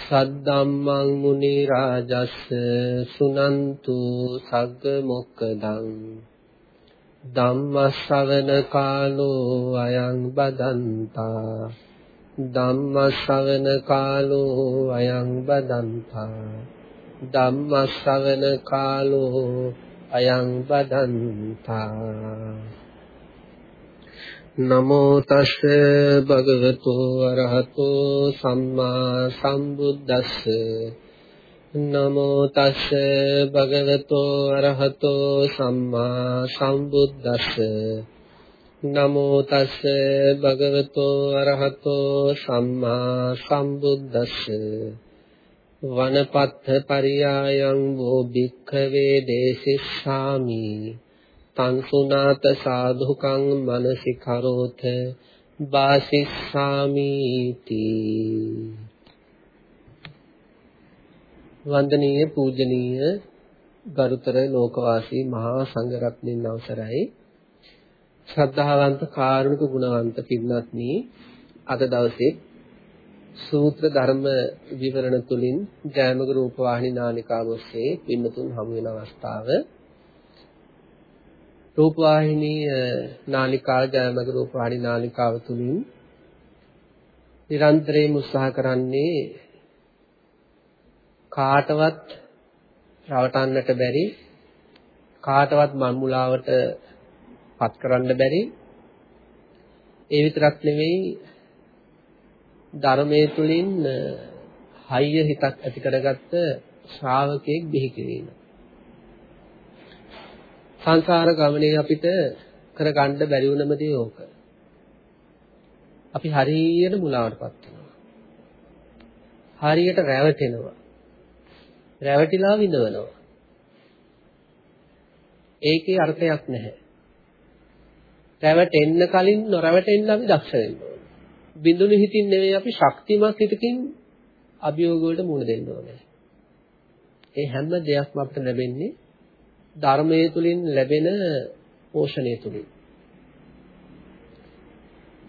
සද්දම්මං මුනි රාජස්ස සුනන්තු සග්ග මොක්කදං ධම්මස්සවන කාලෝ අයං බදන්තා ධම්මස්සවන කාලෝ අයං බදන්තා ධම්මස්සවන කාලෝ අයං බදන්තා නමෝ තස් භගවතු අරහතෝ සම්මා සම්බුද්දස්ස. නමෝ තස් භගවතු අරහතෝ සම්මා සම්බුද්දස්ස. නමෝ තස් භගවතු අරහතෝ සම්මා සම්බුද්දස්ස. වනපත්ථ පරියායං වෝ භික්ඛවේ දේසිස්සාමි. තං සුනාත සාධුකං මනසි කරෝත වාසිස්සාමි තී. වන්දනීය පූජනීය ගරුතර ලෝකවාසී මහා සංඝරත්නයන් අවසරයි. ශ්‍රද්ධාවන්ත කාරුණික ගුණවන්ත පින්වත්නි අද දවසේ සූත්‍ර ධර්ම විවරණ තුලින් ජයමග රූපවාහිනී නාලිකාව ඔස්සේ පින්නතුන් හමු වෙන අවස්ථාව රූපවාහිනී නාලිකාව ජයමග රූපවාහිනී නාලිකාව තුලින් නිරන්තරයෙන් උත්සාහ කරන්නේ කාටවත් රවටන්නට බැරි කාටවත් මන්මුලාවට පත් කරන්න බැරි ඒ විතරක් නෙවෙයි ධර්මයේ තුලින් හයිය හිතක් ඇති කරගත්ත ශ්‍රාවකයෙක් බිහි කිරීම. සංසාර ගමනේ අපිට කරගන්න බැරි වුණම දේ ඕක. අපි හරියට මුලාවටපත් වෙනවා. හරියට රැවටෙනවා. රැවටිලා විඳවනවා. ඒකේ අර්ථයක් නැහැ. රැවටෙන්න කලින් නොරැවටෙන්න අපි දක්ෂ වෙන්න ඕනේ. බිඳුණු හිතින් නෙවෙයි අපි ශක්තිමත් හිතකින් අභියෝග වලට මුහුණ දෙන්න ඕනේ. ඒ හැම දෙයක්ම අපිට ලැබෙන්නේ ධර්මයේ තුලින් ලැබෙන පෝෂණය තුලින්.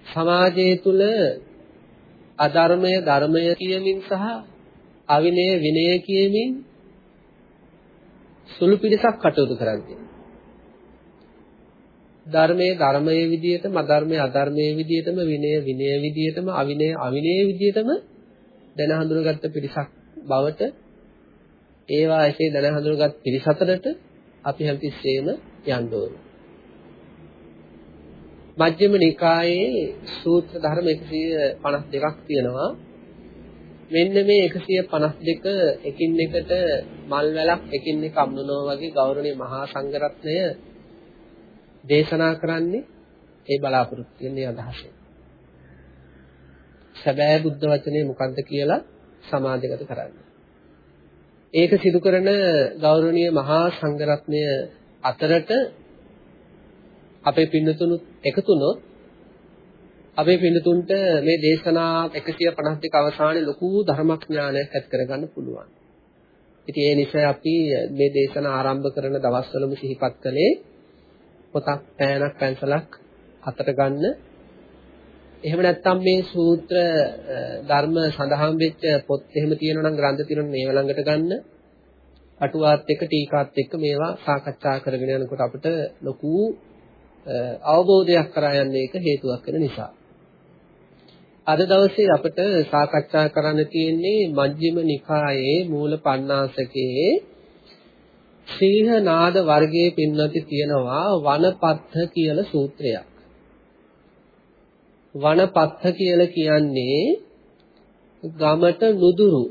සමාජයේ තුල අධර්මය ධර්මය කියමින් සහ අවිනය විනය කියමින් සුළු පිටසක් කටයුතු කරන්නේ. ධර්මයේ ධර්මයේ විදියටම අධර්මයේ අධර්මයේ විදියටම විනය විනය විදියටම අවිනය අවිනය විදියටම දැන හඳුනගත්ත පිරිසක් බවට ඒවා එසේ දැන හඳුනගත් පිරිස අතරට අපි හැමතිස්සෙම යන්න ඕන. මජ්ක්‍ධිම නිකායේ සූත්‍ර ධර්ම 152ක් තියෙනවා. මෙන්න මේ 152 එකින් එකට මල් වැලක් එකින් එක අම්නනවා වගේ ගෞරවනීය මහා සංඝරත්නය දේශනා කරන්නේ ඒ බලාපොරොත්තු වෙන අදහසෙන්. සැබෑ බුද්ධ වචනේ මොකක්ද කියලා සමාධිගත කරන්නේ. ඒක සිදු කරන ගෞරවනීය මහා සංඝරත්නය අතරට අපේ පින්නතුණුත් එකතුනොත් අපේ පින්නතුන්ට මේ දේශනා 152 අවසානයේ ලොකු ධර්මඥානයක් ඇති කරගන්න පුළුවන්. ඉතින් ඒ නිසා අපි මේ දේශනා ආරම්භ කරන දවස්වලම සිහිපත් කළේ පොතක් පෑනක් පැන්සලක් අතට ගන්න එහෙම නැත්නම් මේ සූත්‍ර ධර්ම සඳහන් වෙච්ච පොත් එහෙම තියෙනවා නම් ග්‍රන්ථ තියෙනවා මේව ළඟට ගන්න. අටුවාත් එක්ක ටීකාත් එක්ක මේවා සාකච්ඡා කරගෙන යනකොට අපිට ලොකු අවබෝධයක් කරා යන්නේ ඒක හේතුවක් වෙන නිසා. අද දවසේ අපිට සාකච්ඡා කරන්න තියෙන්නේ මජ්ක්‍ධිම නිකායේ මූල පණ්ණාසකයේ සීහ නාද වර්ගයේ පින්නති තියෙනවා වනපත්ථ කියලා සූත්‍රයක්. වනපත්ත කියලා කියන්නේ ගමට නුදුරු.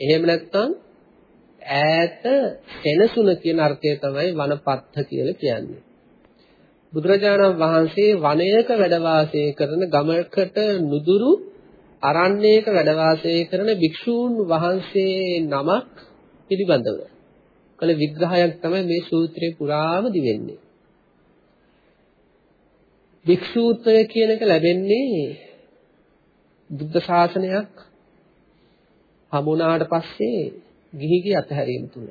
එහෙම නැත්නම් ඈත සෙනසුන කියන අර්ථය තමයි වනපත්ත කියලා කියන්නේ. බුදුරජාණන් වහන්සේ වනයක වැඩ වාසය කරන ගමකට නුදුරු අරණ්‍යයක වැඩ වාසය කරන භික්ෂූන් වහන්සේ නමක් පිළිබඳව කළ විග්‍රහයක් තමයි මේ සූත්‍රේ පුරාම දිවෙන්නේ. භික්ෂූත්වය කියන එක ලැබෙන්නේ බුද්ධ ශාසනයක් හමුණාට පස්සේ ගිහිගේ අතහැරීම තුල.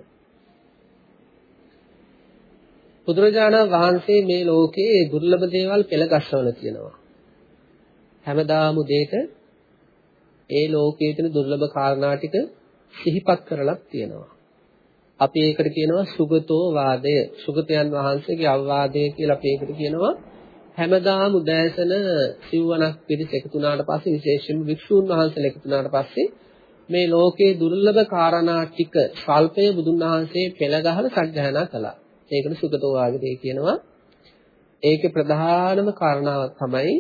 බුදුරජාණන් වහන්සේ මේ ලෝකේ දුර්ලභ දේවල් පෙළගස්සවල තියෙනවා. හැමදාම දෙයක ඒ ලෝකයේ තියෙන දුර්ලභ කාරණා ටික සිහිපත් කරලක් තියෙනවා. අපි ඒකට කියනවා සුගතෝ වාදය. සුගතයන් වහන්සේගේ අවවාදය කියලා අපි ඒකට කියනවා. හැමදාම උදෑසන සිව්වනක් පිරිස එකතු වුණාට පස්සේ විශේෂයෙන්ම වික්ෂූන් වහන්සේලා එකතු වුණාට පස්සේ මේ ලෝකේ දුර්ලභ කාරණා ටික ස්වල්පය බුදුන් වහන්සේ පෙළ ගහලා සත්‍යයනා කළා. ඒකට සුගතෝ වාග්දේ කියනවා. ඒකේ ප්‍රධානම කාරණාවක් තමයි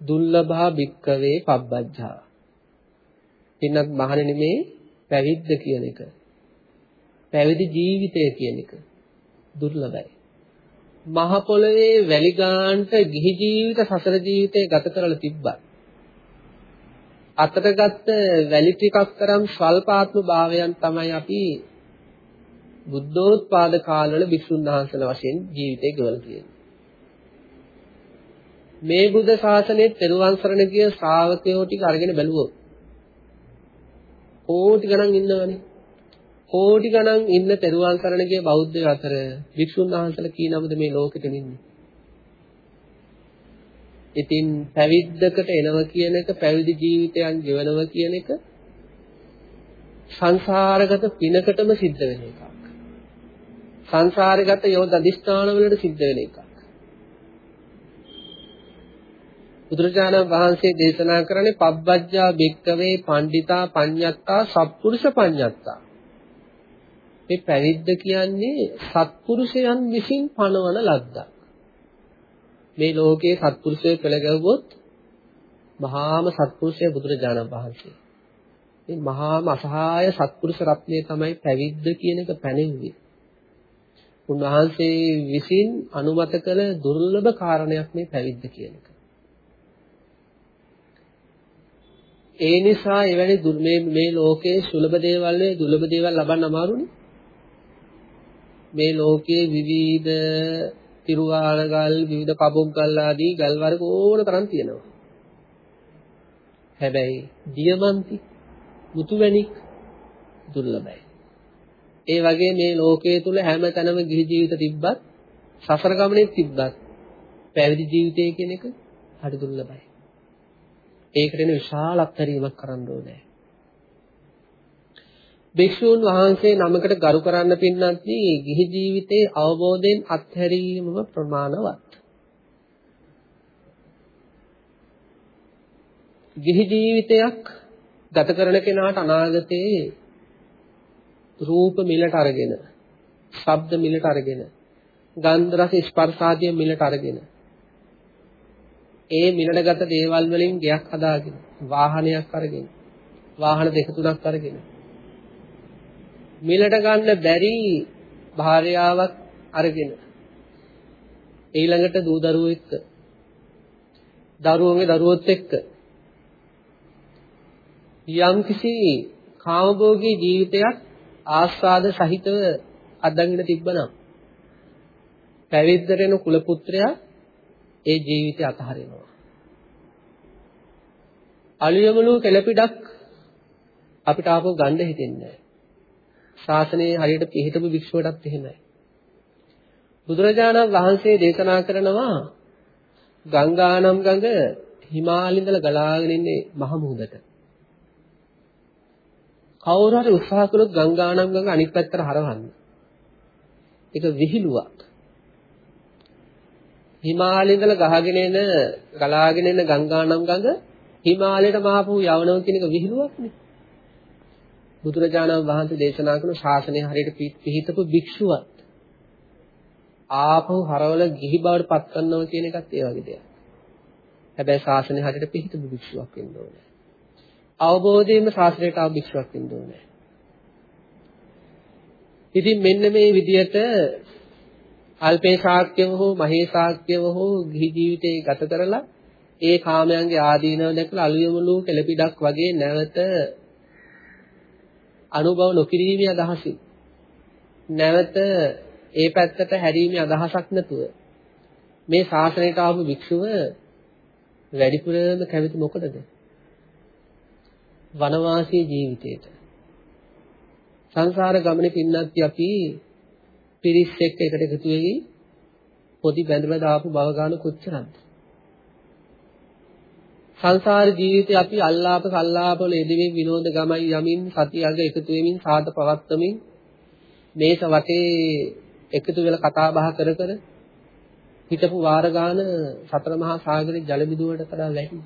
දුර්ලභා භික්කවේ පබ්බජ්ජා. පින්නත් මහණෙනි මේ පැවිද්ද කියන එක. පැවිදි ජීවිතය කියන එක දුර්ලභයි. මහ පොළවේ වැලි ගානට ගිහි ජීවිත සසර ජීවිතේ ගත කරලා තිබ්බා. අතට ගත්ත වැලි ටිකක් තරම් ස්වල්පාත්ම භාවයන් තමයි අපි බුද්ධෝත්පාද කාලවල භික්ෂුන් වහන්සේලා වශයෙන් ජීවිතේ ගෙවලා තියෙන්නේ. මේ බුද්ධ ශාසනයේ තෙරුවන් සරණ ගිය ශ්‍රාවකයෝ ටික අරගෙන බැලුවොත් කෝටි ගණන් ඉන්නවනේ. කෝටි ගණන් ඉන්න තෙරුවන් සරණ ගිය බෞද්ධයෝ අතර භික්ෂුන් වහන්සේලා කී නමද මේ ලෝකෙට ඉන්නේ? ඉතින් පැවිද්දකට එනව කියන එක පැවිදි ජීවිතයන් ගෙවනව කියන එක සංසාරගත පිනකටම සිද්ධ වෙන එකක්. සංසාරගත යෝධ අධිෂ්ඨාන වලට සිද්ධ වෙන එකක්. බුදුරජාණන් වහන්සේ දේශනා කරන්නේ පබ්බජ්ජා භික්කවේ පණ්ඩිතා පඤ්ඤත්තා සත්පුරුෂ පඤ්ඤත්තා. මේ පැවිද්ද කියන්නේ සත්පුරුෂයන් විසින් පණවන ලද්දක්. මේ ලෝකයේ සත්පුරුෂය පෙළ ගැහුවොත් මහාම සත්පුරුෂය බුදුරජාණන් වහන්සේ. මේ මහාම අසහාය සත්පුරුෂ රත්නය තමයි පැවිද්ද කියන එක පැනෙන්නේ. උන්වහන්සේ විසින් අනුමත කළ දුර්ලභ කාරණයක් මේ පැවිද්ද කියන එක. ඒ නිසා එවැනි මේ මේ ලෝකයේ සුලභ දේවල් නේ දුර්ලභ දේවල් ලබන්න අමාරුනේ. මේ ලෝකයේ විවිධ තිරුවාල ගල්, විවිධ කබොක් ගල් ආදී ගල් වර්ග ඕන තරම් තියෙනවා. හැබැයි දියමන්ති, මුතුවැණික් දුර්ලභයි. ඒ වගේ මේ ලෝකයේ තුල හැම තැනම ගිහි ජීවිත තිබ්බත්, සසර ගමනේ තිබ්බත් පැවිදි ජීවිතය කියන එක හරි දුර්ලභයි. ඒකට එන විශාල අත්හැරීමක් කරන්න ඕනේ. භික්ෂූන් වහන්සේ නමකට ගරු කරන්න පින්නත් ගිහි ජීවිතයේ අවබෝධයෙන් අත්හැරීමම ප්‍රමාණවත්. ගිහි ජීවිතයක් ගත කරන කෙනාට අනාගතයේ රූප මිලට අරගෙන, ශබ්ද මිලට අරගෙන, ගන්ධ රස ස්පර්ශ ආදී මිලට අරගෙන ඒ මිලටගත දේවල් වලින් ගයක් හදාගෙන, වාහනයක් අරගෙන, වාහන දෙක තුනක් අරගෙන මිලට ගන්න බැරි භාර්යාවක් අරගෙන ඊළඟට දූ දරුවෝ එක්ක දරුවෝගේ දරුවොත් එක්ක යම්කිසි කාමභෝගී ජීවිතයක් ආස්වාද සහිතව අත්දකින්න තිබ්බනම් පැවිද්දට එන කුල පුත්‍රයා ඒ ජීවිතය අතහරිනවා. අලියමලු කෙලපිඩක් අපිට ආපහු ගන්න හිතෙන්නේ නැහැ. ශාසනයේ හරියට පිළිහිටපු භික්ෂුවටත් එහෙමයි. බුදුරජාණන් වහන්සේ දේශනා කරනවා ගංගානම් ගඟ හිමාලින්දල ගලාගෙන ඉන්නේ මහ මුහුදට. කවුරු හරි උත්සාහ කළොත් ගංගානම් ගඟ අනිත් පැත්තට හරවන්න. ඒක විහිළුවක්. හිමාලයේදල ගහගෙන එන ගලාගෙන එන ගංගානම් ගඟ හිමාලයට මාපු යවනවා කියන එක විහිළුවක් නේ. බුදුරජාණන් වහන්සේ දේශනා කරන ශාසනය හරියට පිහිටපු භික්ෂුවක් ආපහු හරවල ගිහි බවට පත් කරනවා කියන එකත් ඒ වගේ දෙයක්. හැබැයි ශාසනය හරියට පිහිටපු භික්ෂුවක් වෙන්න ඕනේ. අවබෝධයෙන්ම ශාසනයට ආව භික්ෂුවක් වෙන්න ඕනේ. ඉතින් මෙන්න මේ විදිහට අල්පේ ශාක්‍යව හෝ මහේ ශාක්‍යව හෝ ගිහි ජීවිතේ ගත කරලා ඒ කාමයන්ගේ ආදීනව දැකලා අලුයමුළු කෙලපිඩක් වගේ නැවත අනුභව නොකිරීමේ අදහසින් නැවත ඒ පැත්තට හැරීමේ අදහසක් නැතුව මේ ශාසනයට ආපු භික්ෂුව වැඩිපුරම කැමති මොකටද? වනවාසී ජීවිතයට. සංසාර ගමනේ පින්නත් අපි පිරිස් එක්ක එකට එකතු වෙවි පොඩි බැඳලා දාපු බව ගන්න කොච්චරද? සංසාර ජීවිතේ අපි අල්ලාප සල්ලාප වල යෙදෙමින් විනෝද ගමයි යමින් සතියඟ එකතු වෙමින් සාද පවත්තමින් මේස වටේ එකතු වෙලා කතා බහ කර කර හිටපු වාර ගාන සතර මහා සාගරේ ජල බිඳුවට වඩා වැඩි.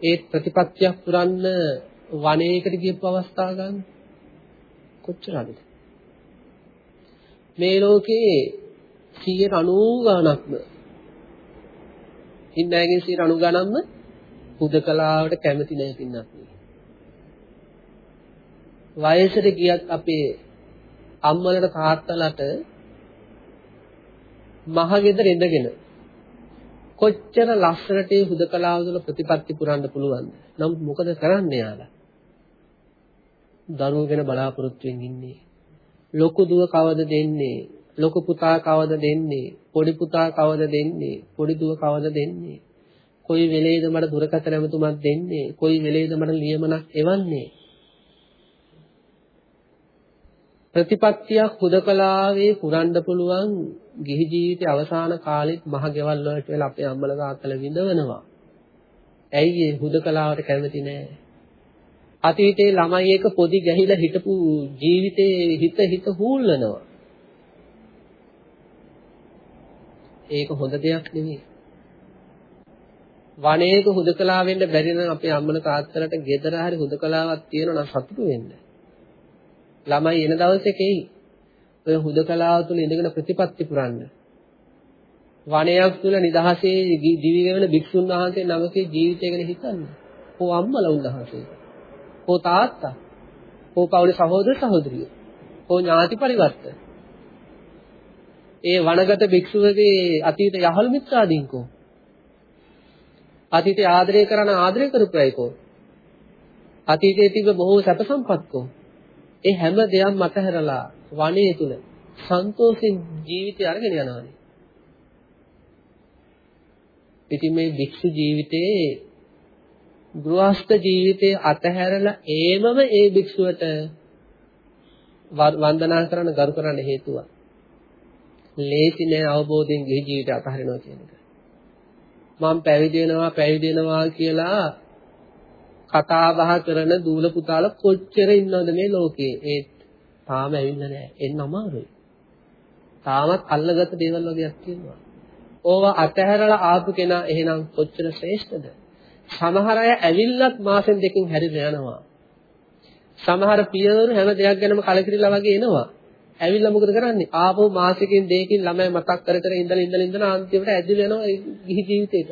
ඒ ප්‍රතිපත්තියක් පුරන්න වනයේකට ගියපු අවස්ථා ගන්න කොච්චරද? මේ ලෝකේ 190 ගණක්ම ඉන්නයන්ගෙන් 90 ගණන්ම හුදකලාවට කැමති නැහැ පින්නත්. වයසට ගියත් අපේ අම්මලට තාත්තලට මහගෙදර ඉඳගෙන කොච්චර ලස්සනට ඒ හුදකලාව තුළ ප්‍රතිපත්ති පුරන්න පුළුවන්ද? නමුත් මොකද කරන්නේ යාලා? දරුවෝ ගැන බලාපොරොත්තු වෙමින් ඉන්නේ. ලොකු දුව කවද දෙන්නේ? ලොකු පුතා කවද දෙන්නේ? පොඩි පුතා කවද දෙන්නේ? පොඩි දුව කවද දෙන්නේ? කොයි වෙලේද මට දුරකථන ඇමතුමක් දෙන්නේ? කොයි වෙලේද මට ලියමනක් එවන්නේ? ප්‍රතිපත්තියක් හුදකලාවේ පුරන්න පුළුවන් ගිහි ජීවිතයේ අවසාන කාලෙත් මහ ගෙවල් වලට වෙලා අපේ අම්මලා තාත්තලා විඳවනවා. ඇයි ඒ හුදකලාවට කැමති නෑ? අතීතේ ළමයි එක පොඩි ගැහිලා හිටපු ජීවිතේ හිත හිත හූල්ලනවා. ඒක හොඳ දෙයක් නෙමෙයි. වනයේක හුදකලා වෙන්න බැරි නම් අපේ අම්මලා තාත්තලාට ගෙදර හරි හුදකලාවක් තියෙනවා නම් සතුටු වෙන්න. ළමයි එන දවසේකෙයි ඔය හුදකලාව තුළ ඉඳගෙන ප්‍රතිපත්ති පුරන්න. වනයක් තුළ නිදහසේ දිවි ගෙවන භික්ෂුන් වහන්සේ නමකේ ජීවිතය ගැන හිතන්න. කෝ අම්මලා උන්වහන්සේ. කෝ තාත්තා. කෝ පවුලේ සහෝදර සහෝදරියෝ. කෝ ඥාති පරිවර්ත. ඒ වනගත භික්ෂුවගේ අතීත යහළු මිත්‍රාදීන්කෝ. අතීතේ ආදරය කරන ආදරය කරපු අයකෝ. අතීතයේ තිබ්බ බොහෝ සැප සම්පත්කෝ. ඒ හැම දෙයක්ම අතහැරලා වනයේ තුල සන්තෝෂෙන් ජීවිතය අරගෙන යනවානේ. ඉතින් මේ භික්ෂු ජීවිතයේ ගෘහස්ත ජීවිතයේ අතහැරලා ඒමම ඒ භික්ෂුවට වන්දනා කරන්න ගරු කරන්න හේතුවක්. ලේසි නෑ අවබෝධයෙන් ගිහි ජීවිතය අතහරිනවා කියන එක. මම පැවිදි වෙනවා පැවිදි වෙනවා කියලා කතා බහ කරන දූල පුතාලා කොච්චර ඉන්නවද මේ ලෝකේ? ඒ තාම ඇවිල්ලා නැහැ. එන්න අමාරුයි. තාමත් අල්ලගත දේවල් වගේක් තියෙනවා. ඕවා අතහැරලා ආපු කෙනා එහෙනම් කොච්චර ශ්‍රේෂ්ඨද? සමහර අය ඇවිල්ලත් මාසෙන් දෙකකින් හැරිලා යනවා. සමහර පියවරු හැම දෙයක් ගැනම කලකිරිලා වගේ එනවා. ඇවිල්ලා මොකද කරන්නේ? ආපහු මාසෙකින් දෙකකින් ළමයි මතක් කර කර ඉඳලා ඉඳලා ඉඳලා අන්තිමට ඇදිලා යනවා ගිහි ජීවිතේට.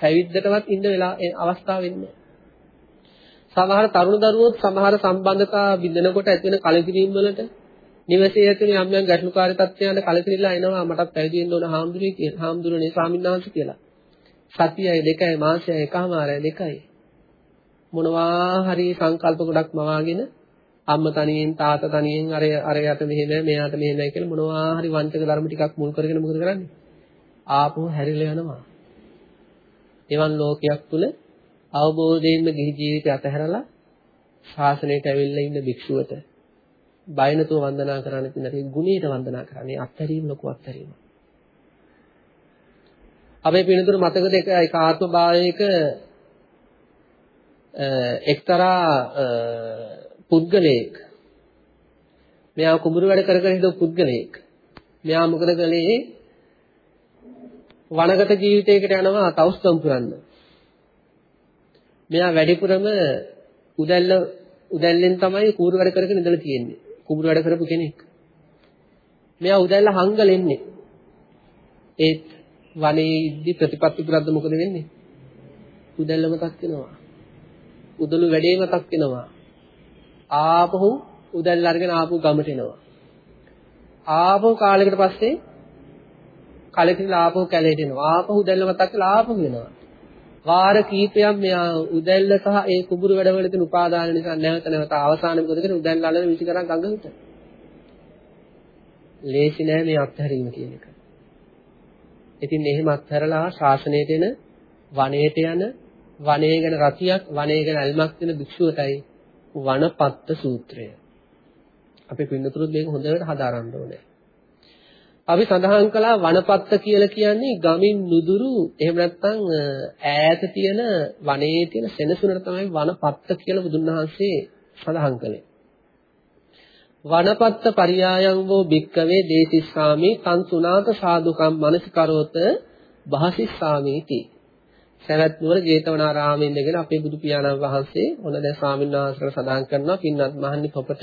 පැවිද්දටවත් ඉන්න වෙලා අවස්ථාව වෙන්නේ සමහර තරුණ දරුවෝත් සමහර සම්බන්ධතා බිඳනකොට ඇති වෙන කලකිරීම වලට නිවසේ ඇතුලේ යම් යම් ගැටලුකාරී තත්ත්වයන්ට කලකිරිලා එනවා මටත් පැවිදි වෙන්න ඕන හාමුදුරුවෝ කියලා. හාමුදුරුවනේ ස්වාමීන් වහන්සේ කියලා. සතියයි දෙකයි මාසයයි එකමාරයි දෙකයි. මොනවා හරි සංකල්ප ගොඩක් මවාගෙන අම්ම තනියෙන් තාත්තා තනියෙන් අර අරයට මෙහෙම මෙයාට මෙහෙමයි කියලා මොනවා හරි වංචක ධර්ම ටිකක් මුල් කරගෙන මොකද කරන්නේ? ආපහු හැරිලා යනවා. එවන් ලෝකයක් තුල අවබෝධයෙන්ම ගිහි ජීවිතය අතහැරලා ශාසනයට ඇවිල්ලා ඉන්න භික්ෂුවට බය නැතුව වන්දනා කරන්න තියෙන ගුණයට වන්දනා කරන්නේ අත්හැරීම ලොකු අත්හැරීමක්. අපේ පිනතුරු මතකද එක එක ආත්ම භාවයක එක්තරා පුද්ගලයෙක් මෙයා කුඹුරු වැඩ කර කර හිටපු පුද්ගලයෙක් මෙයා මොකද කළේ වනගත ජීවිතයකට යනවා තවුස්කම් පුරන්න මෙයා වැඩිපුරම උදැල්ල උදැල්ලෙන් තමයි කූරු වැඩ කරගෙන ඉඳලා තියෙන්නේ. කුඹුරු වැඩ කරපු කෙනෙක්. මෙයා උදැල්ල හංගලෙන්නේ. ඒත් වනේ ඉද්දි ප්‍රතිපත්ති පුරද්ද මොකද වෙන්නේ? උදැල්ල මතක් වෙනවා. උදළු වැඩේ මතක් වෙනවා. ආපහු උදැල්ල අරගෙන ආපහු ගමට එනවා. ආපහු කාලයකට පස්සේ කලකිරලා ආපහු කැලේට එනවා. ආපහු උදැල්ල මතක් වෙලා ආපහු එනවා. වාර කීපයක් මෙයා උදැල්ල සහ ඒ කුඹුරු වැඩවල තියෙන උපාදාන නිසා නැවත නැවත අවසානයේ මොකද කරන්නේ උදැල්ල අල්ලන විසි කරන් ගඟ හිට. ලේසි නෑ මේ අත්හැරීම කියන එක. ඉතින් එහෙම අත්හැරලා ශාසනයට එන වනයේට යන වනයේ ගැන රතියක් වනයේ ගැන අල්මක් වෙන භික්ෂුවටයි වනපත්ත සූත්‍රය. අපි පින්නතුරුත් මේක හොඳට හදාරන්න ඕනේ. අපි සඳහන් කළා වනපත්ත කියලා කියන්නේ ගමින් නුදුරු එහෙම නැත්නම් ඈත තියෙන වනයේ තියෙන සෙනසුනට තමයි වනපත්ත කියලා බුදුන් වහන්සේ සඳහන් කළේ. වනපත්ත පරියායං වූ භික්කවේ දේසිස්සාමි තන් සුනාත සාදුකම් මනසිකරෝත භාසිස්සාමීති. සවැත් නුවර ජේතවනාරාමයේ ඉඳගෙන අපේ බුදු පියාණන් වහන්සේ ඔන්න දැන් ස්වාමීන් වහන්සේලා සඳහන් කරනවා? පින්වත් මහන්නි පොපට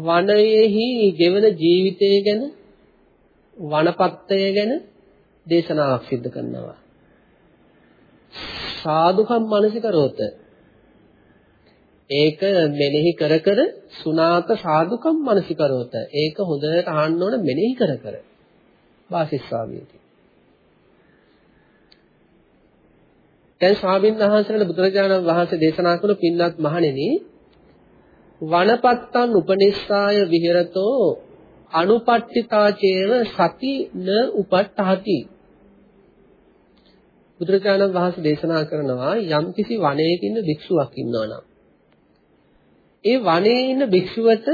වනයේහි ගෙවන ජීවිතය ගැන වනපත්තය ගැන දේශනාවක් සිදු කරනවා. සාදුකම් මනසිකරෝත. ඒක මෙනෙහි කර කර සුනාත සාදුකම් මනසිකරෝත. ඒක හොඳට අහන්න ඕන මෙනෙහි කර කර. වාසිස්සාවියති දැන් ස්වාමීන් වහන්සේලා බුදුරජාණන් වහන්සේ දේශනා කරන පින්වත් මහණෙනි වනපත්තං උපනිස්සාය විහෙරතෝ අනුපට්ඨිතාචේව සති න උපට්ඨහති. බුදුරජාණන් වහන්සේ දේශනා කරනවා යම්කිසි වනයක ඉන්න භික්ෂුවක් ඉන්නවා නම්. ඒ වනයේ ඉන්න භික්ෂුවට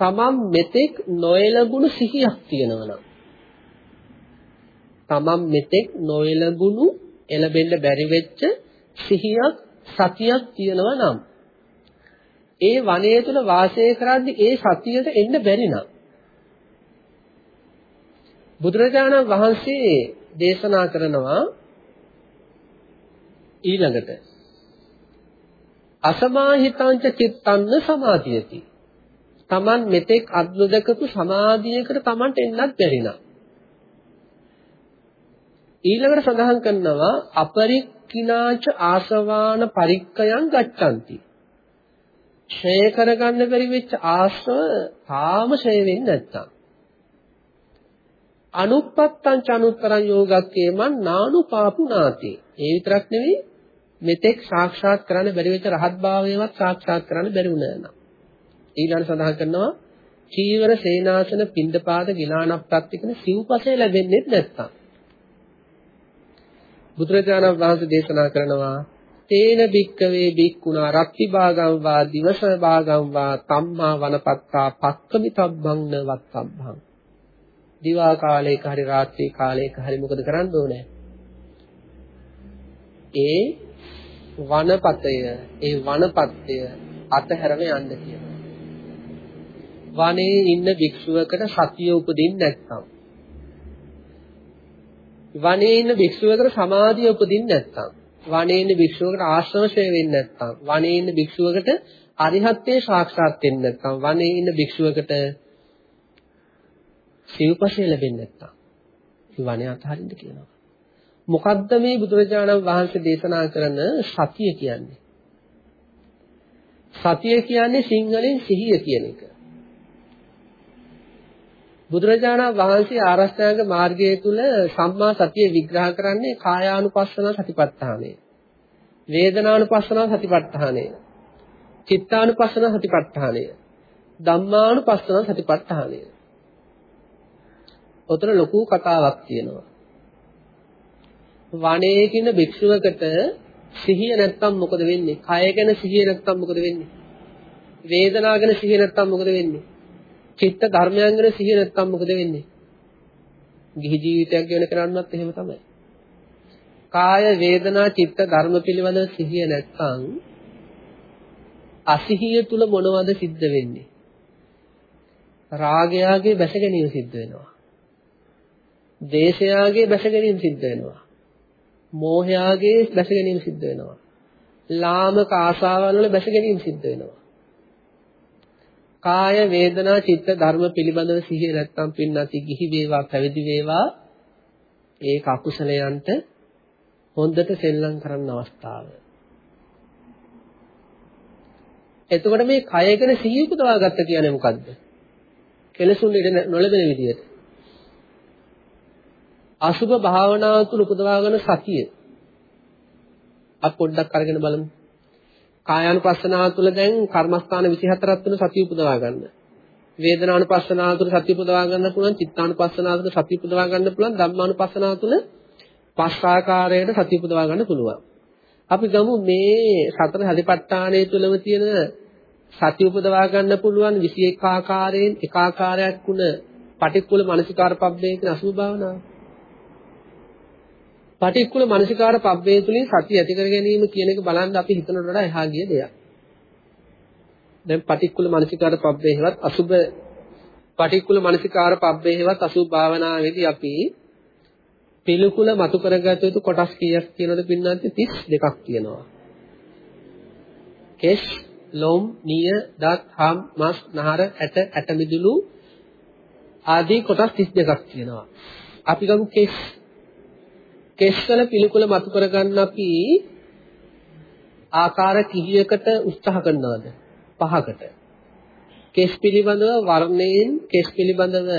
තමන් මෙතෙක් නොයලගුණු සිහියක් තියෙනවා නම්. තමන් මෙතෙක් නොයලගුණු එළබෙන්න බැරි වෙච්ච සිහියක් සතියක් තියෙනවා නම්. ඒ වනයේ තුල වාසය කරද්දී ඒ සතියට එන්න බැරි නම්. බුදුරජාණන් වහන්සේ දේශනා කරනවා ඊළඟට. අසමාහිතාංච චිත්තන්න සමාධියති. Taman මෙතෙක් අද්වදකපු සමාධියකට Tamanට එන්නත් බැරි නම්. ඊළඟට සඳහන් කරනවා අපරික්කිනාච ආසවාන පරික්කයන් ගච්ඡanti. ඡය කරගන්න බැරි වෙච්ච ආශ්‍රව තාම ඡය වෙන්නේ නැත්තම්. අනුප්පත්තං ච අනුත්තරං යෝගක්කේමන් නානුපාපුනාති. ඒ විතරක් නෙවෙයි මෙතෙක් සාක්ෂාත් කරන්න බැරි වෙච්ච රහත් භාවයවත් සාක්ෂාත් කරන්න බැරි වුණා නම්. ඊළඟ සඳහන් කරනවා චීවර සේනාසන පින්දපාත ගිලානප්පත් කියන සිව්පසේ ලැබෙන්නේ නැත්තම්. බුදුරජාණන් වහන්සේ දේශනා කරනවා තේන භික්කවේ භික්කුණා රක්ති භාගම් වා දිවස භාගම් වා තම්මා වනපත්තා පක්කමිතබ්බං නවත්තබ්බං දිවා කාලයක හරි රාත්‍රී කාලයක හරි මොකද කරන්න ඕනේ? ඒ වනපතය ඒ වනපත්ය අතහැරම යන්න කියනවා. වනයේ ඉන්න භික්ෂුවකට සතිය උපදින්න නැත්නම් වනයේ ඉන්න භික්ෂුවකට සමාධිය උපදින්න නැත්නම් වනයේ ඉන්න භික්ෂුවකට ආශ්‍රමශය වෙන්නේ නැත්නම් වනයේ ඉන්න භික්ෂුවකට අරිහත්ත්වේ සාක්ෂාත් වෙන්නේ නැත්නම් වනයේ ඉන්න භික්ෂුවකට සිව්පසය ලැබෙන්නේ නැත්නම් වනය අතහරින්න කියනවා. මොකද්ද මේ බුදුරජාණන් වහන්සේ දේශනා කරන සතිය කියන්නේ? සතිය කියන්නේ සිංහලෙන් සිහිය කියන එක. බුදුරජාණන් වහන්සේ ආරෂ්ඨාංග මාර්ගය තුල සම්මා සතිය විග්‍රහ කරන්නේ කායානුපස්සන සතිපට්ඨානය. වේදනානුපස්සන සතිපට්ඨානය. චිත්තානුපස්සන සතිපට්ඨානය. ධම්මානුපස්සන සතිපට්ඨානය. ඔතන ලොකු කතාවක් තියෙනවා. වනයේ කින භික්ෂුවකට සිහිය නැත්තම් මොකද වෙන්නේ? කය ගැන සිහිය නැත්තම් මොකද වෙන්නේ? වේදනාව ගැන සිහිය නැත්තම් මොකද වෙන්නේ? චිත්ත ධර්මයන් ගැන සිහිය නැත්තම් මොකද වෙන්නේ? ගිහි ජීවිතයක් ගෙවන කරන්නත් එහෙම තමයි. කාය වේදනා චිත්ත ධර්ම පිළිබඳව සිහිය නැත්තම් අසිහිය තුල මොනවද සිද්ධ වෙන්නේ? රාගයාගේ බැස ගැනීම සිද්ධ වෙනවා. දේශයාගේ බැස ගැනීම සිද්ධ වෙනවා. මෝහයාගේ බැස ගැනීම සිද්ධ වෙනවා. ලාමක ආශාවල් වල බැස ගැනීම සිද්ධ වෙනවා. කාය වේදනා චිත්ත ධර්ම පිළිබඳව සිහිය නැත්තම් පින්නති ගිහි වේවා පැවිදි වේවා ඒ කකුසලයන්ට හොඳට සෙල්ලම් කරන්න අවස්ථාව. එතකොට මේ කය ගැන සිහිය උපදවා ගත්ත කියන්නේ මොකද්ද? කෙලසුන් ඉඳ නොලැබෙන විදියට. අසුභ භාවනාව තුළ උපදවාගෙන සතිය. අප පොඩ්ඩක් අරගෙන බලමු. කායානුපස්සනාව තුළ දැන් කර්මස්ථාන 24ක් තුන සතිය උපදවා ගන්න. වේදනානුපස්සනාව තුළ සතිය උපදවා ගන්න පුළුවන්, චිත්තානුපස්සනාව තුළ සතිය උපදවා ගන්න පුළුවන්, ධම්මානුපස්සනාව තුළ පස් ආකාරයට සතිය උපදවා ගන්න පුළුවන්. අපි ගමු මේ සතර හදිපට්ඨානයේ තුලම තියෙන සතිය උපදවා ගන්න පුළුවන් 21 ආකාරයෙන් එක ආකාරයක් වුණ පටික්කුල මනසිකාර පබ්බේ කියන අසුභ භාවනාව. පටික්කුල මනසිකාර පබ්බේ තුලින් සතිය ඇති කර ගැනීම කියන එක බලන්න අපි හිතනට වඩා එහා ගිය දෙයක්. දැන් පටික්කුල මනසිකාර පබ්බේ හේවත් අසුභ පටික්කුල මනසිකාර පබ්බේ හේවත් අසුභ භාවනාවේදී අපි පිළිකුල මතු කරගත යුතු කොටස් කීයක් කියනවද පින්නන්ති 32ක් තියෙනවා. කෙස්, ලොම්, නිය, දත්, හම්, මස්, නහර, ඇට, ඇට මිදුළු ආදී කොටස් 32ක් තියෙනවා. අපි ගමු කෙස්. කෙස්වල පිළිකුල මතු කරගන්න අපි ආකාර කිහියකට උත්සාහ කරනවද? පහකට. කෙස් පිළිබඳව වර්ණයෙන්, කෙස් පිළිබඳව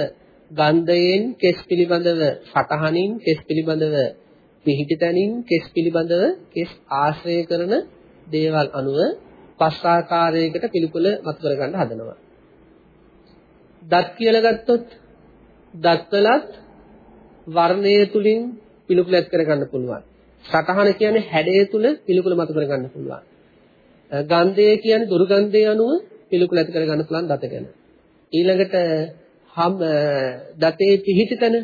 ගන්ධයෙන්, කෙස් පිළිබඳව සටහනින්, කෙස් පිළිබඳව පිහිටි තැනින්, කෙස් පිළිබඳව කෙස් ආශ්‍රය කරන දේවල් අනුව පස් ආකාරයකට පිළිකුල මතු කරගන්න හදනවා. දත් කියලා ගත්තොත් දත්වලත් වර්ණය තුලින් පිළිකුල ඇත් කරගන්න පුළුවන්. සටහන කියන්නේ හැඩය තුල පිළිකුල මතු කරගන්න පුළුවන්. ගන්ධය කියන්නේ දුර්ගන්ධය අනුව පිළිකුල ඇති කරගන්න පුළුවන් දත ගැන. ඊළඟට හම් දතේ පිහිටි තැන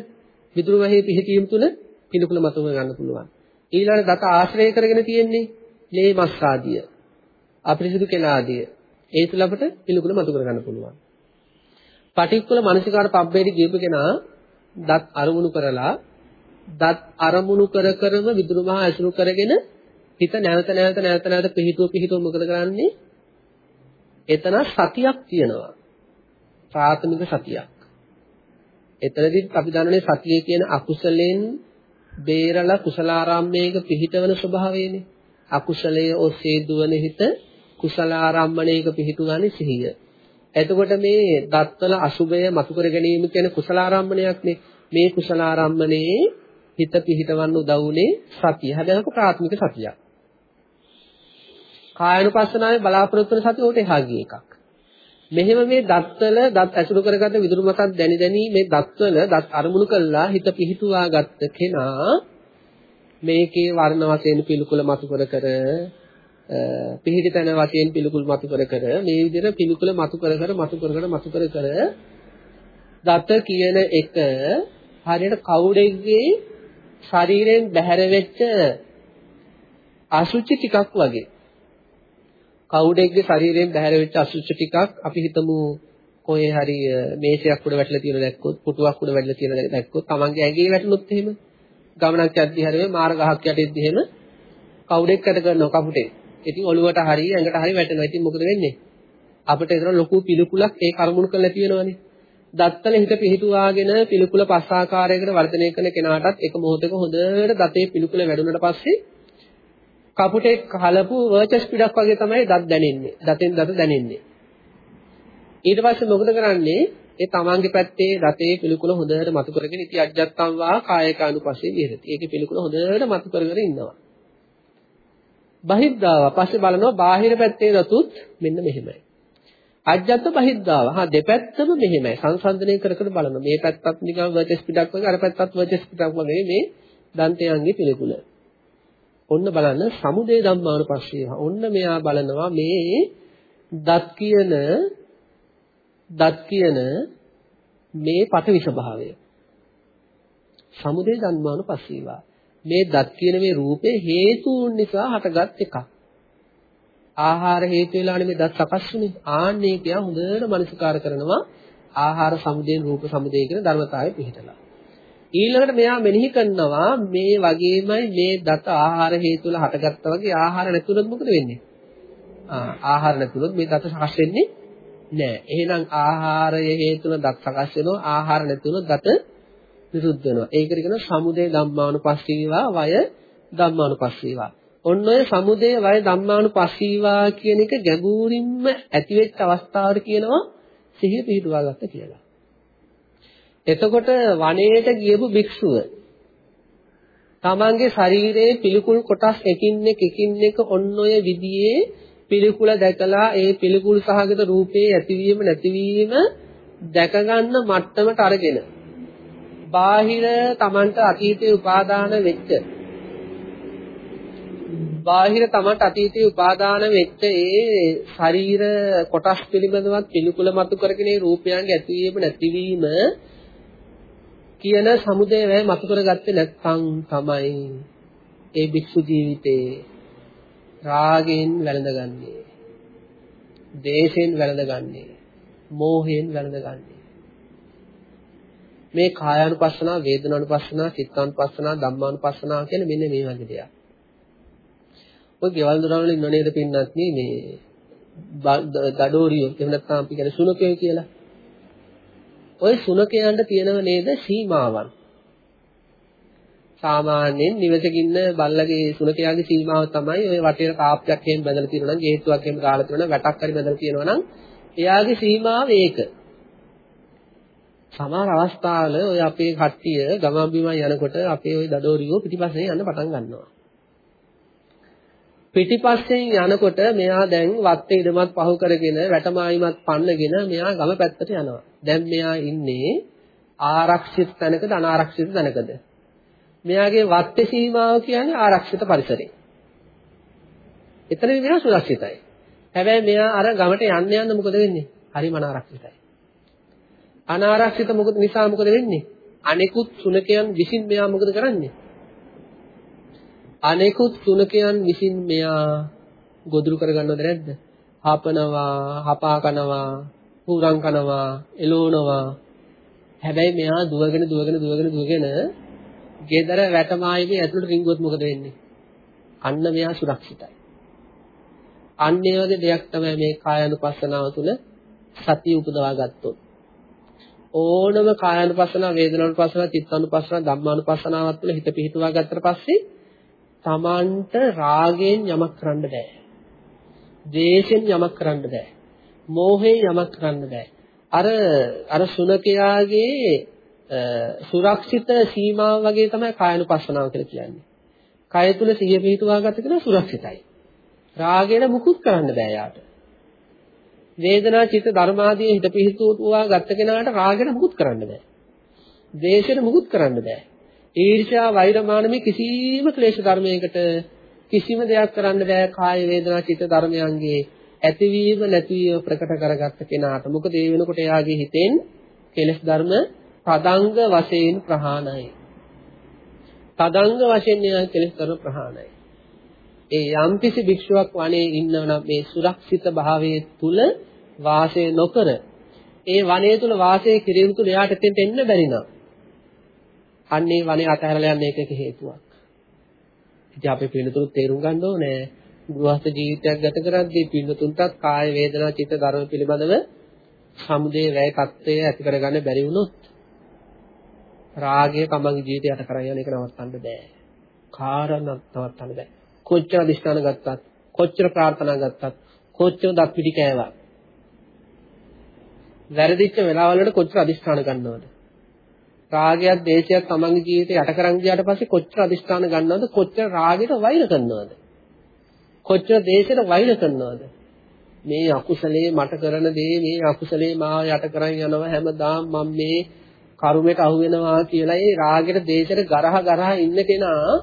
විදුරු වහේ පිහිටීම තුල පිළිකුල මතු කරගන්න පුළුවන්. ඊළඟට දත ආශ්‍රය කරගෙන තියෙන්නේ ලේ මස් ආදිය. අපිරිසිදු කෙල ආදිය. ඒ තුල අපිට පිළිකුල මතු කරගන්න පුළුවන්. පටික්කුල මානසිකාර පබ්බේටි ගියපු කෙනා දත් අරමුණු කරලා දත් අරමුණු කර කරම විදුරු මහා ඇසුරු කරගෙන හිත නැවත නැවත නැවත නැවත පිහිටුව පිහිටුව මොකද කරන්නේ? එතන සතියක් තියෙනවා. ප්‍රාථමික සතියක්. එතනදිත් අපි දන්නනේ සතිය කියන අකුසලෙන් බේරලා කුසලාරම්මයක පිහිටවන ස්වභාවයනේ. අකුසලයේ ඔස්සේ දුවන හිත කුසලාරම්මණයක පිහිටුගන්නේ සිහිය. එතකොට මේ දත්වල අසුබය මතු කර ගැනීම කියන කුසලාරම්මණයක්නේ. මේ කුසලාරම්මණයේ හිත පිහිටවන්න උදව් උනේ සතිය. හැබැයි ප්‍රාථමික සතියක්. කායනුපස්සනාවේ බලාපොරොත්තු වෙන සතිය උට එහා ගිය එකක්. මෙහෙම මේ දත්වල දත් ඇසුරු කරගත්ත විදුරු මතක් දැනි දැනි මේ දත්වල දත් අරමුණු කළා හිත පිහිටුවා ගත්ත කෙනා මේකේ වර්ණ වශයෙන් පිළිකුල මතු කර කර පිහිටි තන වශයෙන් පිළිකුල් මතු කර කර මේ විදිහට පිළිකුල මතු කර කර මතු කර කර මතු කර කර දත කියන එක හරියට කවුඩෙක්ගේ ශරීරයෙන් බැහැර වෙච්ච අසුචි ටිකක් වගේ කවුඩෙක්ගේ ශරීරයෙන් බැහැර වෙච්ච අසුචි ටිකක් අපි හිතමු කොහේ හරි මේසයක් උඩ වැටලා තියෙන දැක්කොත් පුටුවක් උඩ වැටලා තියෙන දැක්කොත් තමන්ගේ ඇඟේ වැටුනොත් එහෙම ගමනක් යද්දි හරි මාර ගහක් යටෙද්දි එහෙම කවුඩෙක් කට කරනවා කපුටේ. ඉතින් ඔළුවට හරි ඇඟට හරි වැටෙනවා. ඉතින් මොකද වෙන්නේ? අපිට ඒතර ලොකු පිළිකුලක් ඒ කර්මුණු කරලා තියෙනවනේ. දත්තල හිත පිහිටුවාගෙන පිළිකුල පස් ආකාරයකට වර්ධනය කරන කෙනාටත් එක මොහොතක හොඳට දතේ පිළිකුල වැඩුණාට පස්සේ කපුටේ කලපු වර්චස් පිටක් වගේ තමයි දත් දැනෙන්නේ. දතෙන් දත දැනෙන්නේ. ඊට පස්සේ මොකද කරන්නේ? ඒ තමන්ගේ පැත්තේ දතේ පිළිකුල හොඳට මතු කරගෙන ඉති අජ්ජත්තම් වා කායකානුපස්සේ විහෙරති. ඒකේ පිළිකුල හොඳට මතු කරගෙන ඉන්නවා. බහිද්ධාව පස්සේ බලනවා බාහිර පැත්තේ දතුත් මෙන්න මෙහෙමයි. අජ්ජත් බහිද්ධාව. හා දෙපැත්තම මෙහෙමයි. සංසන්දනය කර කර බලනවා. මේ පැත්තත් නිකන් වර්චස් පිටක් වගේ අර පැත්තත් වර්චස් පිටක් වගේ මේ දන්තයන්ගේ පිළිකුල. ඔන්න බලන්න සමුදේ ධම්මානුපස්සීව. ඔන්න මෙයා බලනවා මේ දත් කියන දත් කියන මේ පටවි ස්වභාවය. සමුදේ ධම්මානුපස්සීව. මේ දත් කියන මේ රූපේ හේතුන් නිසා හටගත් එකක්. ආහාර හේතු වෙලානේ මේ දත් සකස් වුනේ. ආන්නේ කියා හොඳට මනසිකාර කරනවා ආහාර සමුදේ රූප සමුදේ කියන ධර්මතාවය පිළිහිටලා. ඊළඟට මෙයා මෙනෙහි කරනවා මේ වගේමයි මේ දත ආහාර හේතු වල හටගත්තා වගේ ආහාර නැතුනොත් මොකද වෙන්නේ? ආ ආහාර නැතුනොත් මේ දත සකස් වෙන්නේ නැහැ. එහෙනම් ආහාරය හේතුන දත් සකස් වෙනවා ආහාර නැතුනොත් දත නිරුද්ධ වෙනවා. ඒකට කියනවා සමුදය ධම්මානුපස්සීවා වය ධම්මානුපස්සීවා. ඔන්න ඔය සමුදය වය ධම්මානුපස්සීවා කියන එක ගැඹුරින්ම ඇතිවෙච්ච අවස්ථාවට කියනවා සිහිය පිහිටුවා ගත්ත කියලා. එතකොට වනයේට ගියපු භික්ෂුව තමන්ගේ ශරීරයේ පිළිකුල් කොටස් එකින් එක එකින් එක ඔන්න ඔය විදිහේ පිළිකුල දැකලා ඒ පිළිකුල් සහගත රූපේ ඇතිවීම නැතිවීම දැක ගන්න මට්ටමට අරගෙන බාහිර Tamanට අතීතයේ උපාදාන වෙච්ච බාහිර Tamanට අතීතයේ උපාදාන වෙච්ච ඒ ශරීර කොටස් පිළිබඳවත් පිළිකුල මතු කරගෙන ඒ රූපයන්ගේ ඇතිවීම නැතිවීම කියන සමුදය වේ මතු කරගත්තේ නැත්නම් තමයි ඒ භික්ෂු ජීවිතේ රාගෙන් වැළඳගන්නේ. දේශෙන් වැළඳගන්නේ. මෝහයෙන් වැළඳගන්නේ. මේ කායානුපස්සනා, වේදනානුපස්සනා, චිත්තානුපස්සනා, ධම්මානුපස්සනා කියන මෙන්න මේ වගේ දේවල්. ඔය ගෙවල් දොරවල් ඉන්න නේද පින්නත් මේ දඩෝරියෝ එහෙම නැත්නම් අපි කියන්නේ සුනකයෝ කියලා. ওই සුනකයන්ට තියෙනව නේද සීමාවන්. සාමාන්‍යයෙන් නිවසක ඉන්න බල්ලගේ සුනකයාගේ සීමාව තමයි ඔය වටේට කාප්පයක් එහෙම බඳලා තියෙනවා නම් ගේට්ටුවක් එහෙම දාලා තියෙනවා නම් වැටක් හරි බඳලා තියෙනවා නම් එයාගේ සීමාව ඒක. සමහර අවස්ථාවල ඔය අපේ කට්ටිය ගමන් බිමන් යනකොට අපේ ওই දඩෝරියෝ පිටිපස්සේ යන්න පටන් ගන්නවා. පිටිපස්සෙන් යනකොට මෙයා දැන් වත්තේ ඉදමත් පහු කරගෙන වැටමායිමත් පන්නගෙන මෙයා ගම පැත්තට යනවා. දැන් මෙයා ඉන්නේ ආරක්ෂිත තැනකද අනාරක්ෂිත තැනකද? මෙයාගේ වත්තේ සීමාව කියන්නේ ආරක්ෂිත පරිසරය. එතන විතර සුරක්ෂිතයි. හැබැයි මෙයා අර ගමට යන්න යන්න මොකද වෙන්නේ? හරිම අනාරක්ෂිතයි. අනාරක්ෂිත මොකද නිසා මොකද වෙන්නේ? අනෙකුත් සුනකයන් විසින් මෙයා මොකද කරන්නේ? අනෙකුත් සුනකයන් විසින් මෙයා ගොදුරු කරගන්නවද නැද්ද? හපනවා, හපා කනවා, හුරම් කනවා, එලෝනවා. හැබැයි මෙයා දුවගෙන දුවගෙන දුවගෙන දුවගෙන ගෙදර වැටමායිගේ ඇතුළට රිංගුවොත් මොකද වෙන්නේ? අන්න මෙයා සුරක්ෂිතයි. අන්න ඒ වගේ දෙයක් තමයි මේ කායानुපස්සනාව තුළ සතිය උපදවා ගත්තොත්. ඕනම කායानुපස්සනාව, වේදනානුපස්සනාව, චිත්තානුපස්සනාව, ධම්මානුපස්සනාවත් තුළ හිත පිහිටුවා ගත්තට පස්සේ තමන්ට රාගයෙන් යමක් කරන්න බෑ. ද්වේෂයෙන් යමක් කරන්න බෑ. මෝහයෙන් යමක් කරන්න බෑ. අර අර සුනකයාගේ සුරක්ෂිත සීමාව වගේ තමයි කායනුපස්සනාව කියලා කියන්නේ. කය තුල සිහිය පිහිටුවා ගත කෙනා සුරක්ෂිතයි. රාගයෙන් මුකුත් කරන්න බෑ යාට. වේදනා චිත්ත ධර්මාදී හිත පිහිටුවා ගත කෙනාට රාගයෙන් මුකුත් කරන්න බෑ. ද්වේෂයෙන් මුකුත් කරන්න බෑ. ඊර්ෂ්‍යා වෛරමාන මේ කිසිම ක්ලේශ ධර්මයකට කිසිම දෙයක් කරන්න බෑ කාය වේදනා චිත්ත ධර්මයන්ගේ ඇතිවීම නැතිවීම ප්‍රකට කරගත්ත කෙනාට. මොකද ඒ වෙනකොට එයාගේ හිතෙන් කෙලෙස් ධර්ම තදංග වශයෙන් ප්‍රහාණයි. තදංග වශයෙන් එයා කෙලෙස් ධර්ම ප්‍රහාණයි. ඒ යම්කිසි භික්ෂුවක් වනේ ඉන්නවනම් මේ සුරක්ෂිත භාවයේ තුල වාසය නොකර ඒ වනයේ තුල වාසය කිරීම තුල එයාට එතෙන්ට එන්න බැරි නම් අන්නේ වනේ අතහැරලා යන්න ඒකක හේතුවක්. ඉතින් අපි පිළිතුරු තේරුම් ගන්න ඕනේ. ගෘහස්ත ජීවිතයක් ගත කරද්දී පින්නතුන්ටත් කාය වේදනා චිත්ත ධර්ම පිළිබඳව සමුදේ වැය தත්ත්වය ඇති කරගන්න බැරි වුණොත් රාගය තමන්ගේ ජීවිතය යට කරගෙන යන එක නවත්තන්න බෑ. කාරණා නවත්තන්න බෑ. කොච්චර අදිස්ථාන ගත්තත්, කොච්චර ප්‍රාර්ථනා ගත්තත්, කොච්චර දත් පිටි කෑවත්. වැරදිච්ච වෙලාවලට කොච්චර අදිස්ථාන ගන්නවද? රාගයක්, දේශයක් තමන්ගේ ජීවිතය යට කරන් ගියාට පස්සේ කොච්චර අදිස්ථාන ගන්නවද? කොච්චර රාගෙට වෛර කරනවද? කොච්චර දේශයට වෛර කරනවද? මේ අකුසලේ මට කරන දේ මේ අකුසලේ මාව යට කරන් යනවා හැමදාම මම මේ කරුමෙට අහු වෙනවා කියලා ඒ රාගෙට දේශයට ගරහ ගරහ ඉන්න කෙනා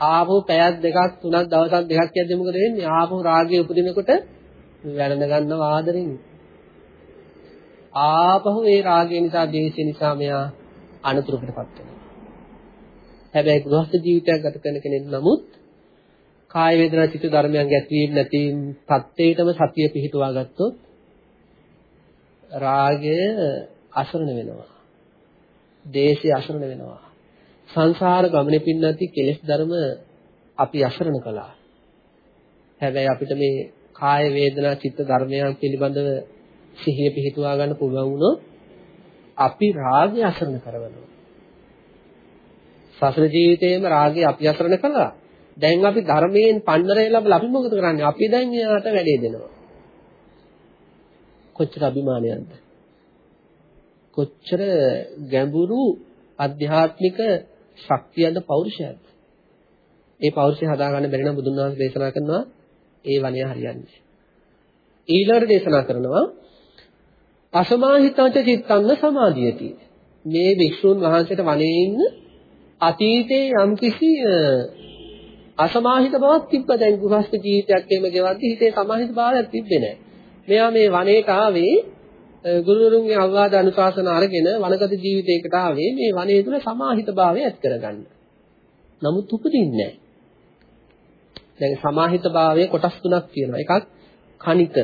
ආපහු පැයක් දෙකක් තුනක් දවසක් දෙකක් යද්දී මොකද වෙන්නේ ආපහු රාගය උපදිනකොට වැළඳ ගන්නවා ආදරෙන් ආපහු ඒ රාගය නිසා දේශය නිසා මෙයා අනතුරකටපත් වෙනවා හැබැයි ගෘහස්ත ජීවිතයක් ගත කරන කෙනෙක් නමුත් කාය වේදනා චිත්ත ධර්මයන් ගැටීම් නැතිවීම තත්ත්වයටම සතිය පිහිටුවා ගත්තොත් රාගය අසරණ වෙනවා දේශය අසරණ වෙනවා. සංසාර ගමනේ පින්නති කෙලෙස් ධර්ම අපි අසරණ කළා. හැබැයි අපිට මේ කාය වේදනා චිත්ත ධර්මයන් පිළිබඳව සිහිය පිහිටුවා ගන්න පුළුවන් වුණොත් අපි රාගය අසරණ කරවනවා. සසර ජීවිතේම රාගය අපි අසරණ කළා. දැන් අපි ධර්මයෙන් පන්නරය ලැබලා අපි මොකද කරන්නේ? අපි දැන් එයාට වැඩේ දෙනවා. කොච්චර අභිමානයක්ද? කොච්චර ගැඹුරු අධ්‍යාත්මික ශක්තියක්ද පෞරුෂයක්ද? ඒ පෞරුෂය හදාගන්න බැරි නම් බුදුන් වහන්සේ දේශනා කරනවා ඒ වණය හරියන්නේ. ඊළඟට දේශනා කරනවා අසමාහිතංච චිත්තං සමාධියති. මේ වික්ෂුන් වහන්සේට වනේ ඉන්න අතීතයේ යම්කිසි අසමාහිත බවක් තිබ්බ දැන් ගෘහස්ත ජීවිතයක් එහෙම ගෙවද්දි හිතේ සමාහිත භාවයක් තිබ්බේ නැහැ. මෙයා මේ වනයේට ආවේ ගුරුවරුන්ගේ අවවාද අනුශාසන අරගෙන වනගත ජීවිතයකට ආවේ මේ වනයේ තුල සමාහිත භාවය ඇති කරගන්න. නමුත් උපදින්නේ නැහැ. දැන් සමාහිත භාවයේ කොටස් තුනක් තියෙනවා. එකක් කණික,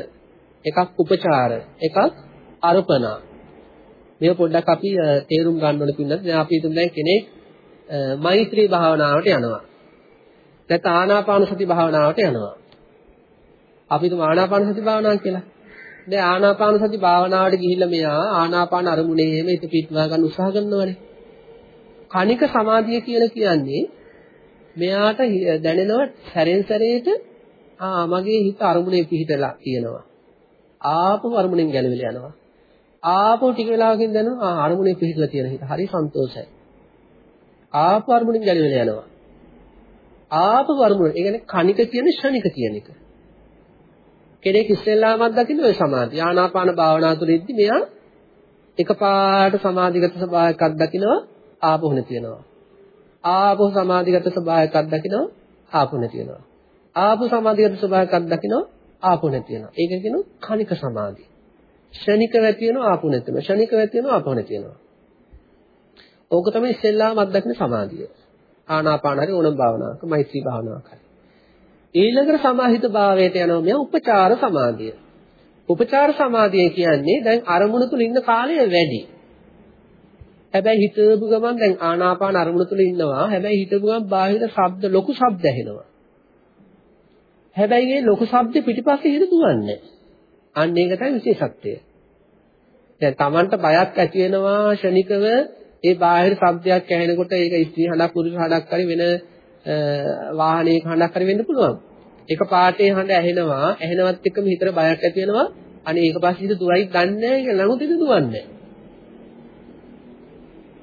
එකක් උපචාර, එකක් අර්පණා. මේක පොඩ්ඩක් අපි තේරුම් ගන්න ඕනේ පින්නත්. දැන් අපි හිතමු දැන් කෙනෙක් මෛත්‍රී භාවනාවට යනවා. නැත්නම් ආනාපාන සති භාවනාවට යනවා. අපි හිතමු ආනාපාන සති භාවනාව කියලා. දැන් ආනාපාන සති භාවනාවට ගිහිල්ලා මෙයා ආනාපාන අරමුණේම හිත පිටවා ගන්න උත්සාහ කරනවානේ. කණික සමාධිය කියලා කියන්නේ මෙයාට දැනෙනවා සැරෙන් සැරේට ආ මගේ හිත අරමුණේ පිහිටලා තියෙනවා. ආපහු අරමුණෙන් ගැලවිලා යනවා. ආපහු ටික වෙලාවකින් දැනෙනවා ආ අරමුණේ පිහිටලා තියෙන හිත හරි සන්තෝෂයි. ආපහු අරමුණෙන් ගැලවිලා යනවා. ආපහු අරමුණ. ඒ කියන්නේ කණික කියන්නේ ෂණික කියන එක. කෙනෙක් ඉස්සෙල්ලාමත් දකින්න ඔය සමාධිය. ආනාපාන භාවනා තුළින්දී මෙයා එකපාරට සමාධිගත ස්වභාවයක් අත්දකිනවා ආපහු නැති වෙනවා. ආපහු සමාධිගත ස්වභාවයක් අත්දකිනවා ආපහු නැති වෙනවා. ආපහු සමාධිගත ස්වභාවයක් අත්දකිනවා ආපහු නැති වෙනවා. ඒක කියනවා කණික සමාධිය. ෂණික වැති වෙනවා ආපහු නැති වෙනවා. ෂණික වැති වෙනවා ආපහු නැති වෙනවා. ඕක තමයි ඉස්සෙල්ලාම අත්දකින්න සමාධිය. ආනාපාන හරි ඕනම භාවනාවක මෛත්‍රී භාවනාවක හරි. ඊළඟට සමාහිත භාවයට යනවා මෙයා උපචාර සමාධිය. උපචාර සමාධිය කියන්නේ දැන් අරමුණු තුල ඉන්න කාලය වැඩි. හැබැයි හිතපු ගමන් දැන් ආනාපාන අරමුණු තුල ඉන්නවා. හැබැයි හිතපු ගමන් බාහිර ශබ්ද ලොකු ශබ්ද ඇහෙනවා. හැබැයි මේ ලොකු ශබ්ද පිටිපස්සේ හිත දුවන්නේ. අන්න ඒක තමයි විශේෂත්වය. දැන් Tamanට බයක් ඇති වෙනවා ෂණිකව ඒ බාහිර ශබ්දයක් ඇහෙනකොට ඒක ස්ත්‍රී හඬක් පුරුෂ හඬක් හරි වෙන වාහනයක හඬක් හරි වෙන්න පුළුවන්. එක පාටේ හඬ ඇහෙනවා ඇහෙනවත් එක්කම හිතට බයක් ඇති වෙනවා. අනේ ඒක පස්සේ හිත දුවයි දන්නේ නැහැ කියලා නමුත් හිත දුවන්නේ.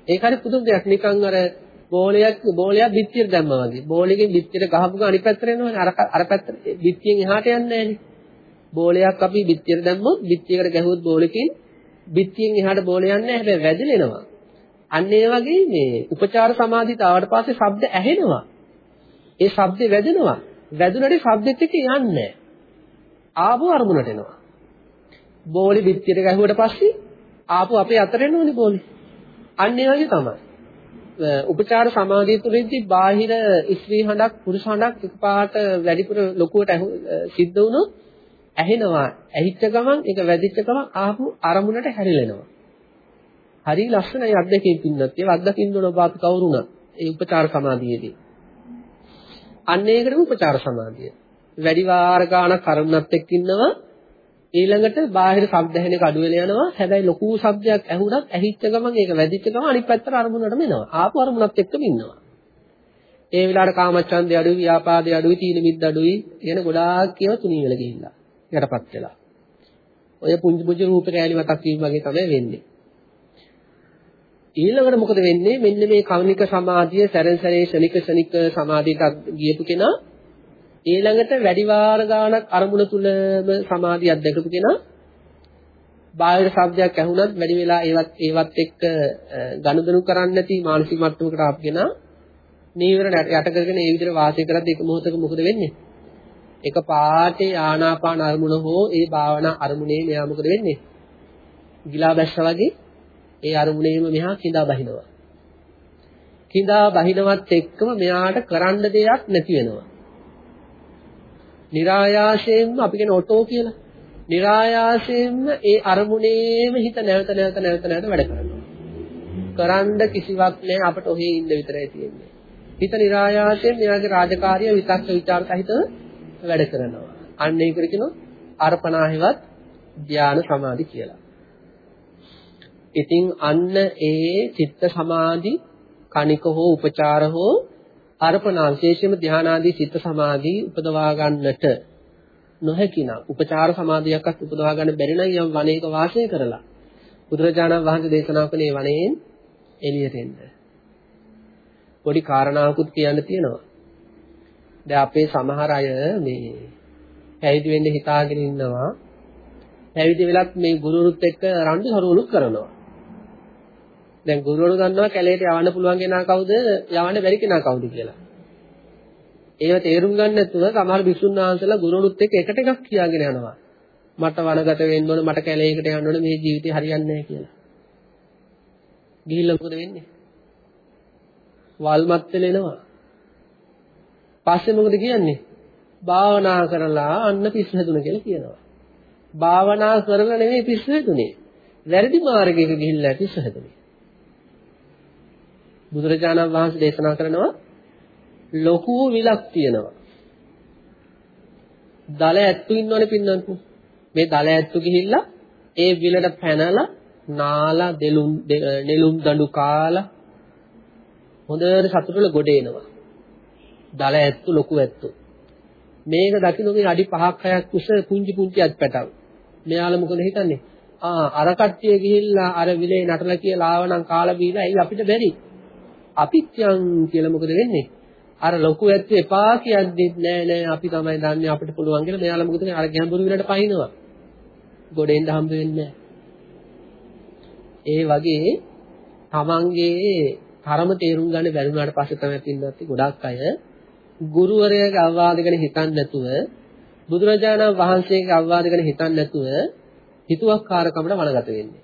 ඒක හරි පුදුම දෙයක්. නිකන් අර බෝලයක් බෝලයක් පිටියට දැම්මා වගේ. බෝලෙකින් පිටියට ගහපු ගමන් අනිත් පැත්තට එනවනේ. අර අර පැත්තට පිටියෙන් එහාට යන්නේ නැහැනේ බෝලයක් අපි පිටියට දැම්මොත් පිටියකට ගැහුවොත් බෝලකින් පිටියෙන් එහාට බෝල යන්නේ නැහැ හැබැයි වැදිලෙනවා අන්න ඒ වගේ මේ උපචාර සමාධියට ආවට පස්සේ ශබ්ද ඇහෙනවා ඒ ශබ්දේ වැදෙනවා. වැදුනට ශබ්දෙත් එක්ක යන්නේ ආපු අරමුණට එනවා. බෝලි පිටියට ගැහුවට පස්සේ ආපු අපේ අතර එනෝනේ බෝලි. අන්න ඒ වගේ තමයි. උපචාර සමාධිය තුළින්දී බාහිර ස්ත්‍රී හඬක් පුරුෂ හඬක් එකපාරට වැඩිපුර ලොකුවට සිද්ධ වුණොත් ඇහෙනවා. ඇහිච්ච ගමන් ඒක වැදිච්ච ගමන් ආපු අරමුණට හැරිලෙනවා. හරි ලස්සනයි අත්දැකීම් පින්නත්. ඒක අත්දකින්න ඕන පාපි කවුරුණත්. ඒ උපචාර සමාධියේදී. අන්න ඒකට උපචාර සමාධිය. වැඩි වාර ගාණක් කරුණත් එක්ක ඉන්නවා ඊළඟට බාහිර ශබ්ද ඇහෙන එක අඩු වෙලා යනවා. හැබැයි ලොකු ශබ්දයක් ඇහුණත් ඇහිච්ච ගමන් ඒක වැදිච්ච ගමන් අනිත් පැත්තට අරමුණටම එනවා. ආපු අරමුණත් එක්කම ඉන්නවා. ඒ වෙලාවට කාමච්ඡන්දය අඩුයි, ව්‍යාපාදය අඩුයි, තීන මිද්ද අඩුයි කියන ගොඩාක් ඒවා තුනී වෙලා ගිහිල්ලා. යටපත් වෙලා. ඔය පුංචි පුංචි රූප කෑලි මතක් වීම වගේ තමයි වෙන්නේ. ඊළඟට මොකද වෙන්නේ මෙන්න මේ කෞනික සමාධිය සැරෙන් සැරේ ශනික ශනික සමාධියට ගියපු කෙනා ඊළඟට වැඩි වාර ගාණක් අරමුණ තුලම සමාධියක් දැකපු කෙනා බාහිර ශබ්දයක් ඇහුණත් වැඩි වෙලා ඒවත් ඒවත් එක්ක ගනුදෙනු කරන්නේ නැති මානසික මට්ටමකට ආපු කෙනා නීවරණ යට කරගෙන ඒ විදිහට වාසය කරද්දී එක මොහොතක මොකද වෙන්නේ? එක පාටේ ආනාපාන අරමුණ හෝ ඒ භාවනා අරමුණේ මෙයා මොකද වෙන්නේ? ගිලා බැස්සා වගේ ඒ අරමුණේම මෙහා කිඳා බහිනවා. කිඳා බහිනවත් එක්කම මෙයාට කරන්න දෙයක් නැති වෙනවා. નિરાයාසයෙන්ම අපි කියන ඔටෝ කියලා. નિરાයාසයෙන්ම ඒ අරමුණේම හිත නැවත නැවත නැවත නැවත වැඩ කරනවා. කරන්න කිසිවක් නැහැ අපට ඔහේ ඉන්න විතරයි තියෙන්නේ. හිත નિરાයාසයෙන් මෙයාගේ රාජකාරිය විතක්ක ਵਿਚාර සහිතව වැඩ කරනවා. අන්න ඒකට කියනවා අර්පණාහිවත් ධාන සමාධි කියලා. ඉතින් අන්න ඒ චිත්ත සමාධි කණික හෝ උපචාර හෝ අර්පණා විශේෂයෙන්ම ධානාදී චිත්ත සමාධි උපදවා ගන්නට නොහැකිනම් උපචාර සමාධියක්වත් උපදවා ගන්න බැරි නම් යම් වනයක වාසය කරලා බුදුරජාණන් වහන්සේ දේශනා කළේ වනයෙන් එළියට එන්න. පොඩි කාරණාවකුත් කියන්න තියෙනවා. දැන් අපේ සමහර අය මේ පැවිදි වෙන්න හිතාගෙන ඉන්නවා පැවිදි වෙලත් මේ ගුරුවරුත් එක්ක රණ්ඩු සරුවලුත් කරනවා. දැන් ගුරුවරු දන්නවා කැලේට යවන්න පුළුවන් කෙනා කවුද යවන්න බැරි කෙනා කවුද කියලා. ඒව තේරුම් ගන්න නැතුව සමහර භික්ෂුන් වහන්සේලා ගුරුවරුත් එක්ක එකට එකක් කියාගෙන යනවා. මට වනගත වෙන්න ඕන මට කැලේකට යන්න ඕන මේ ජීවිතේ හරියන්නේ නැහැ කියලා. ගිහිල්ලා මොකද වෙන්නේ? වල්මත් වෙලෙනවා. පස්සේ මොකද කියන්නේ? භාවනා කරලා අන්න පිස්සු හැදුන කියලා කියනවා. භාවනා කරලා නෙමෙයි පිස්සු හැදුනේ. වැරදි මාර්ගයක ගිහිල්ලා පිස්සු හැදුනේ. බුදුරජාණන් වහන්සේ දේශනා කරනවා ලොකු විලක් තියෙනවා. දල ඇත්තු ඉන්නවනේ පින්නන්තු. මේ දල ඇත්තු ගිහිල්ලා ඒ විලට පැනලා නාලා දෙලුම් නෙළුම් දඬු කාලා හොඳට සතුටුල ගොඩ එනවා. දල ඇත්තු ලොකු ඇත්තු. මේක දකින්නගේ අඩි 5ක් 6ක් උස පුංචි පුංචි අත් පැටව. මෙයාලා මොකද හිතන්නේ? ආ අර කට්ටිය ගිහිල්ලා අර විලේ නටලා කියලා ආවනම් කාලා බීලා ඇයි අපිට බැරි? අපිත් යන් කියලා මොකද වෙන්නේ? අර ලොකු ඇත්ත එපා කියද්දිත් නෑ නෑ අපි තමයි දන්නේ අපිට පුළුවන් කියලා මෙයාලා මොකද කරන්නේ? අර ගැඹුරු විලට පයින්නවා. ගොඩෙන් හම්බ වෙන්නේ ඒ වගේ තමන්ගේ තරම තේරුම් ගන්න බැරි වුණාට පස්සේ තමයි පින්නත් ගොඩක් අය ගුරුවරයාගේ අවවාද ගැන හිතන්නේ නැතුව බුදුරජාණන් වහන්සේගේ අවවාද ගැන හිතන්නේ නැතුව හිතුවක්කාරකමට වනගත වෙන්නේ.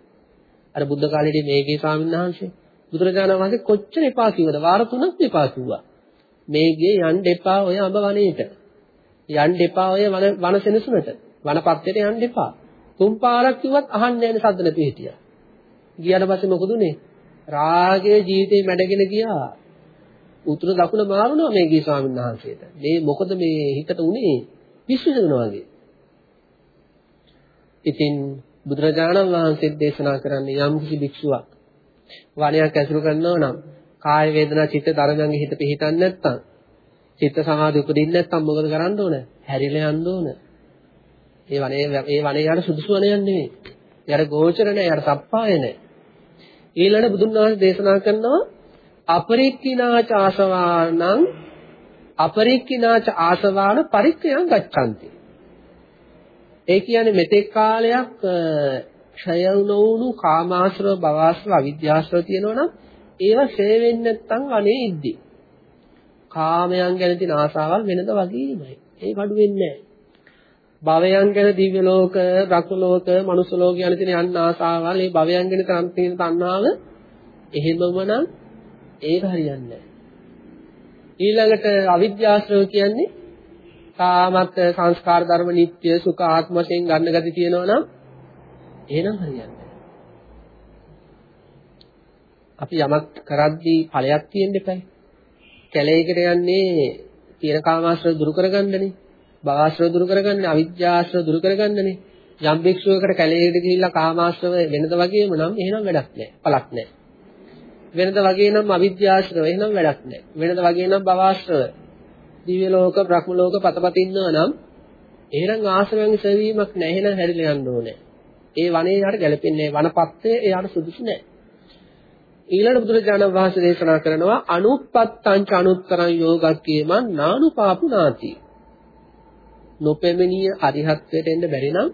අර බුද්ධ කාලේදී මේකේ ස්වාමීන් වහන්සේ බුදුරජාණන් වහන්සේ කොච්චර එපා කිව්වද? වාර තුනක් එපා කිව්වා. මේගේ යන්න එපා ඔය අඹ වනයේට. යන්න එපා ඔය වන වන සෙනසුනට. වනපත්තේට යන්න එපා. තුන් පාරක් කිව්වත් අහන්නේ නැහැ සද්ද නැතුව හිටියා. ගියාට පස්සේ මොකද උනේ? රාගයේ ජීවිතේ මැඩගෙන ගියා. උතුර දකුණ මාරුණා මේ ගී ස්වාමීන් වහන්සේට. මේ මොකද මේ හිතට උනේ? විශ්වසනවා වගේ. ඉතින් බුදුරජාණන් වහන්සේ දේශනා කරන්නේ යම් කිසි භික්ෂුවක් වණයක් ඇසුරු කරනවා නම් කාය වේදනා චිත්ත ධර්මයන්ගේ හිත පිහිටන්නේ නැත්නම් චිත්ත සමාධි උපදින්නේ නැත්නම් මොකද කරන්න ඕන? හැරිලා යන්න ඕන. ඒ වනේ ඒ වනේ යාට සුදුසු වනයක් නෙවෙයි. යාට ගෝචර නැහැ, යාට සප්පාය නැහැ. ඊළඟ බුදුන් වහන්සේ දේශනා කරනවා අපරික්ඛිනාච ආසවානං අපරික්ඛිනාච ආසවාන පරික්ඛයන් ගච්ඡanti. ඒ කියන්නේ මෙතෙක් කාලයක් ක්ෂය නොවුණු කාමාශ්‍රව භවශ්‍රව අවිද්‍යාශ්‍රව තියෙනවා නම් ඒවා ක්ෂය වෙන්නේ නැත්නම් අනේ ඉද්දි. කාමයන් ගැන තියෙන ආසාවල් වෙනද වගේමයි. ඒ කඩු වෙන්නේ නැහැ. භවයන් ගැන දිව්‍ය ලෝක, බ්‍රහ්ම ලෝක, මනුස්ස ලෝක යන තියෙන යන්න ආසාවල්, මේ භවයන් ගැන තියෙන තණ්හාව එහෙමම නම් ඒක හරියන්නේ නැහැ. ඊළඟට අවිද්‍යාශ්‍රව කියන්නේ කාමත් සංස්කාර ධර්ම නිට්ටය සුඛ ආත්ම වශයෙන් ගන්න ගති තියෙනවා නම් එහෙනම් හරියන්නේ අපි යමක් කරද්දී ඵලයක් තියෙන්න එපයි. කැලේකට යන්නේ තියෙන කාමාශ්‍රය දුරු කරගන්නනේ. භවශ්‍රය දුරු කරගන්නේ අවිද්‍යාශ්‍රය දුරු කරගන්නනේ. යම් භික්ෂුවකට කැලේකට ගිහිල්ලා කාමාශ්‍රව වෙනද වගේම නම් එහෙනම් වැඩක් නැහැ. පළක් නැහැ. වෙනද වගේ නම් අවිද්‍යාශ්‍රව එහෙනම් වැඩක් නැහැ. වෙනද වගේ නම් භවශ්‍රව දිව්‍ය ලෝක, බ්‍රහ්ම ලෝක පතපත ඉන්නවා නම් එහෙනම් ආශ්‍රවයන් සෙවීමක් නැහැ. එහෙනම් හැරිලා යන්න ඕනේ. ඒ වනේ යාට ගැලපෙන්නේ වනපත්තේ එයාට සුදුසු නැහැ. ඊළඟ බුදුරජාණන් වහන්සේ දේශනා කරනවා අනුප්පත්තංච අනුත්තරං යෝගක්කේමං නානුපාපුනාති. නොපෙමෙනිය අරිහත්ත්වයට එන්න බැරි නම්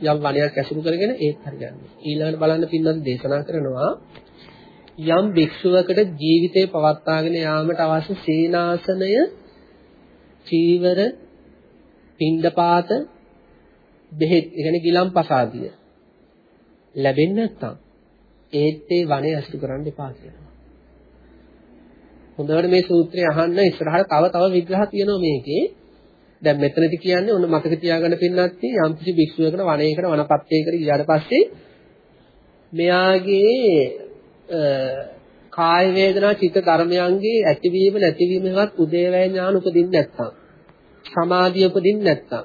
යම් වණයක් ඇසුරු කරගෙන ඒත් හරියන්නේ. ඊළඟට බලන්න පින්නත් දේශනා කරනවා යම් භික්ෂුවකට ජීවිතේ පවත්වාගෙන යාමට අවශ්‍ය සීනාසනය, චීවර, පින්ඩපාත, බෙහෙත්, ඒ කියන්නේ ගිලම්පසාදිය ලැබෙන්නේ නැත්නම් ඒත් ඒ වනේ අසුරු කරන්න එපා කියනවා. හොඳට මේ සූත්‍රය අහන්න ඉස්සරහට තව තව විග්‍රහ තියෙනවා මේකේ. දැන් මෙතනදි කියන්නේ ඔන්න මතක තියාගන්න පින්නත් යම් කිසි භික්ෂුවකට වනයේකට වනපත්තයකට ගියාට පස්සේ මෙයාගේ කාය වේදනා චිත්ත ධර්මයන්ගේ ඇතිවීම නැතිවීමවත් උදේවැය ඥාන උපදින්නේ නැත්නම් සමාධිය උපදින්නේ නැත්නම්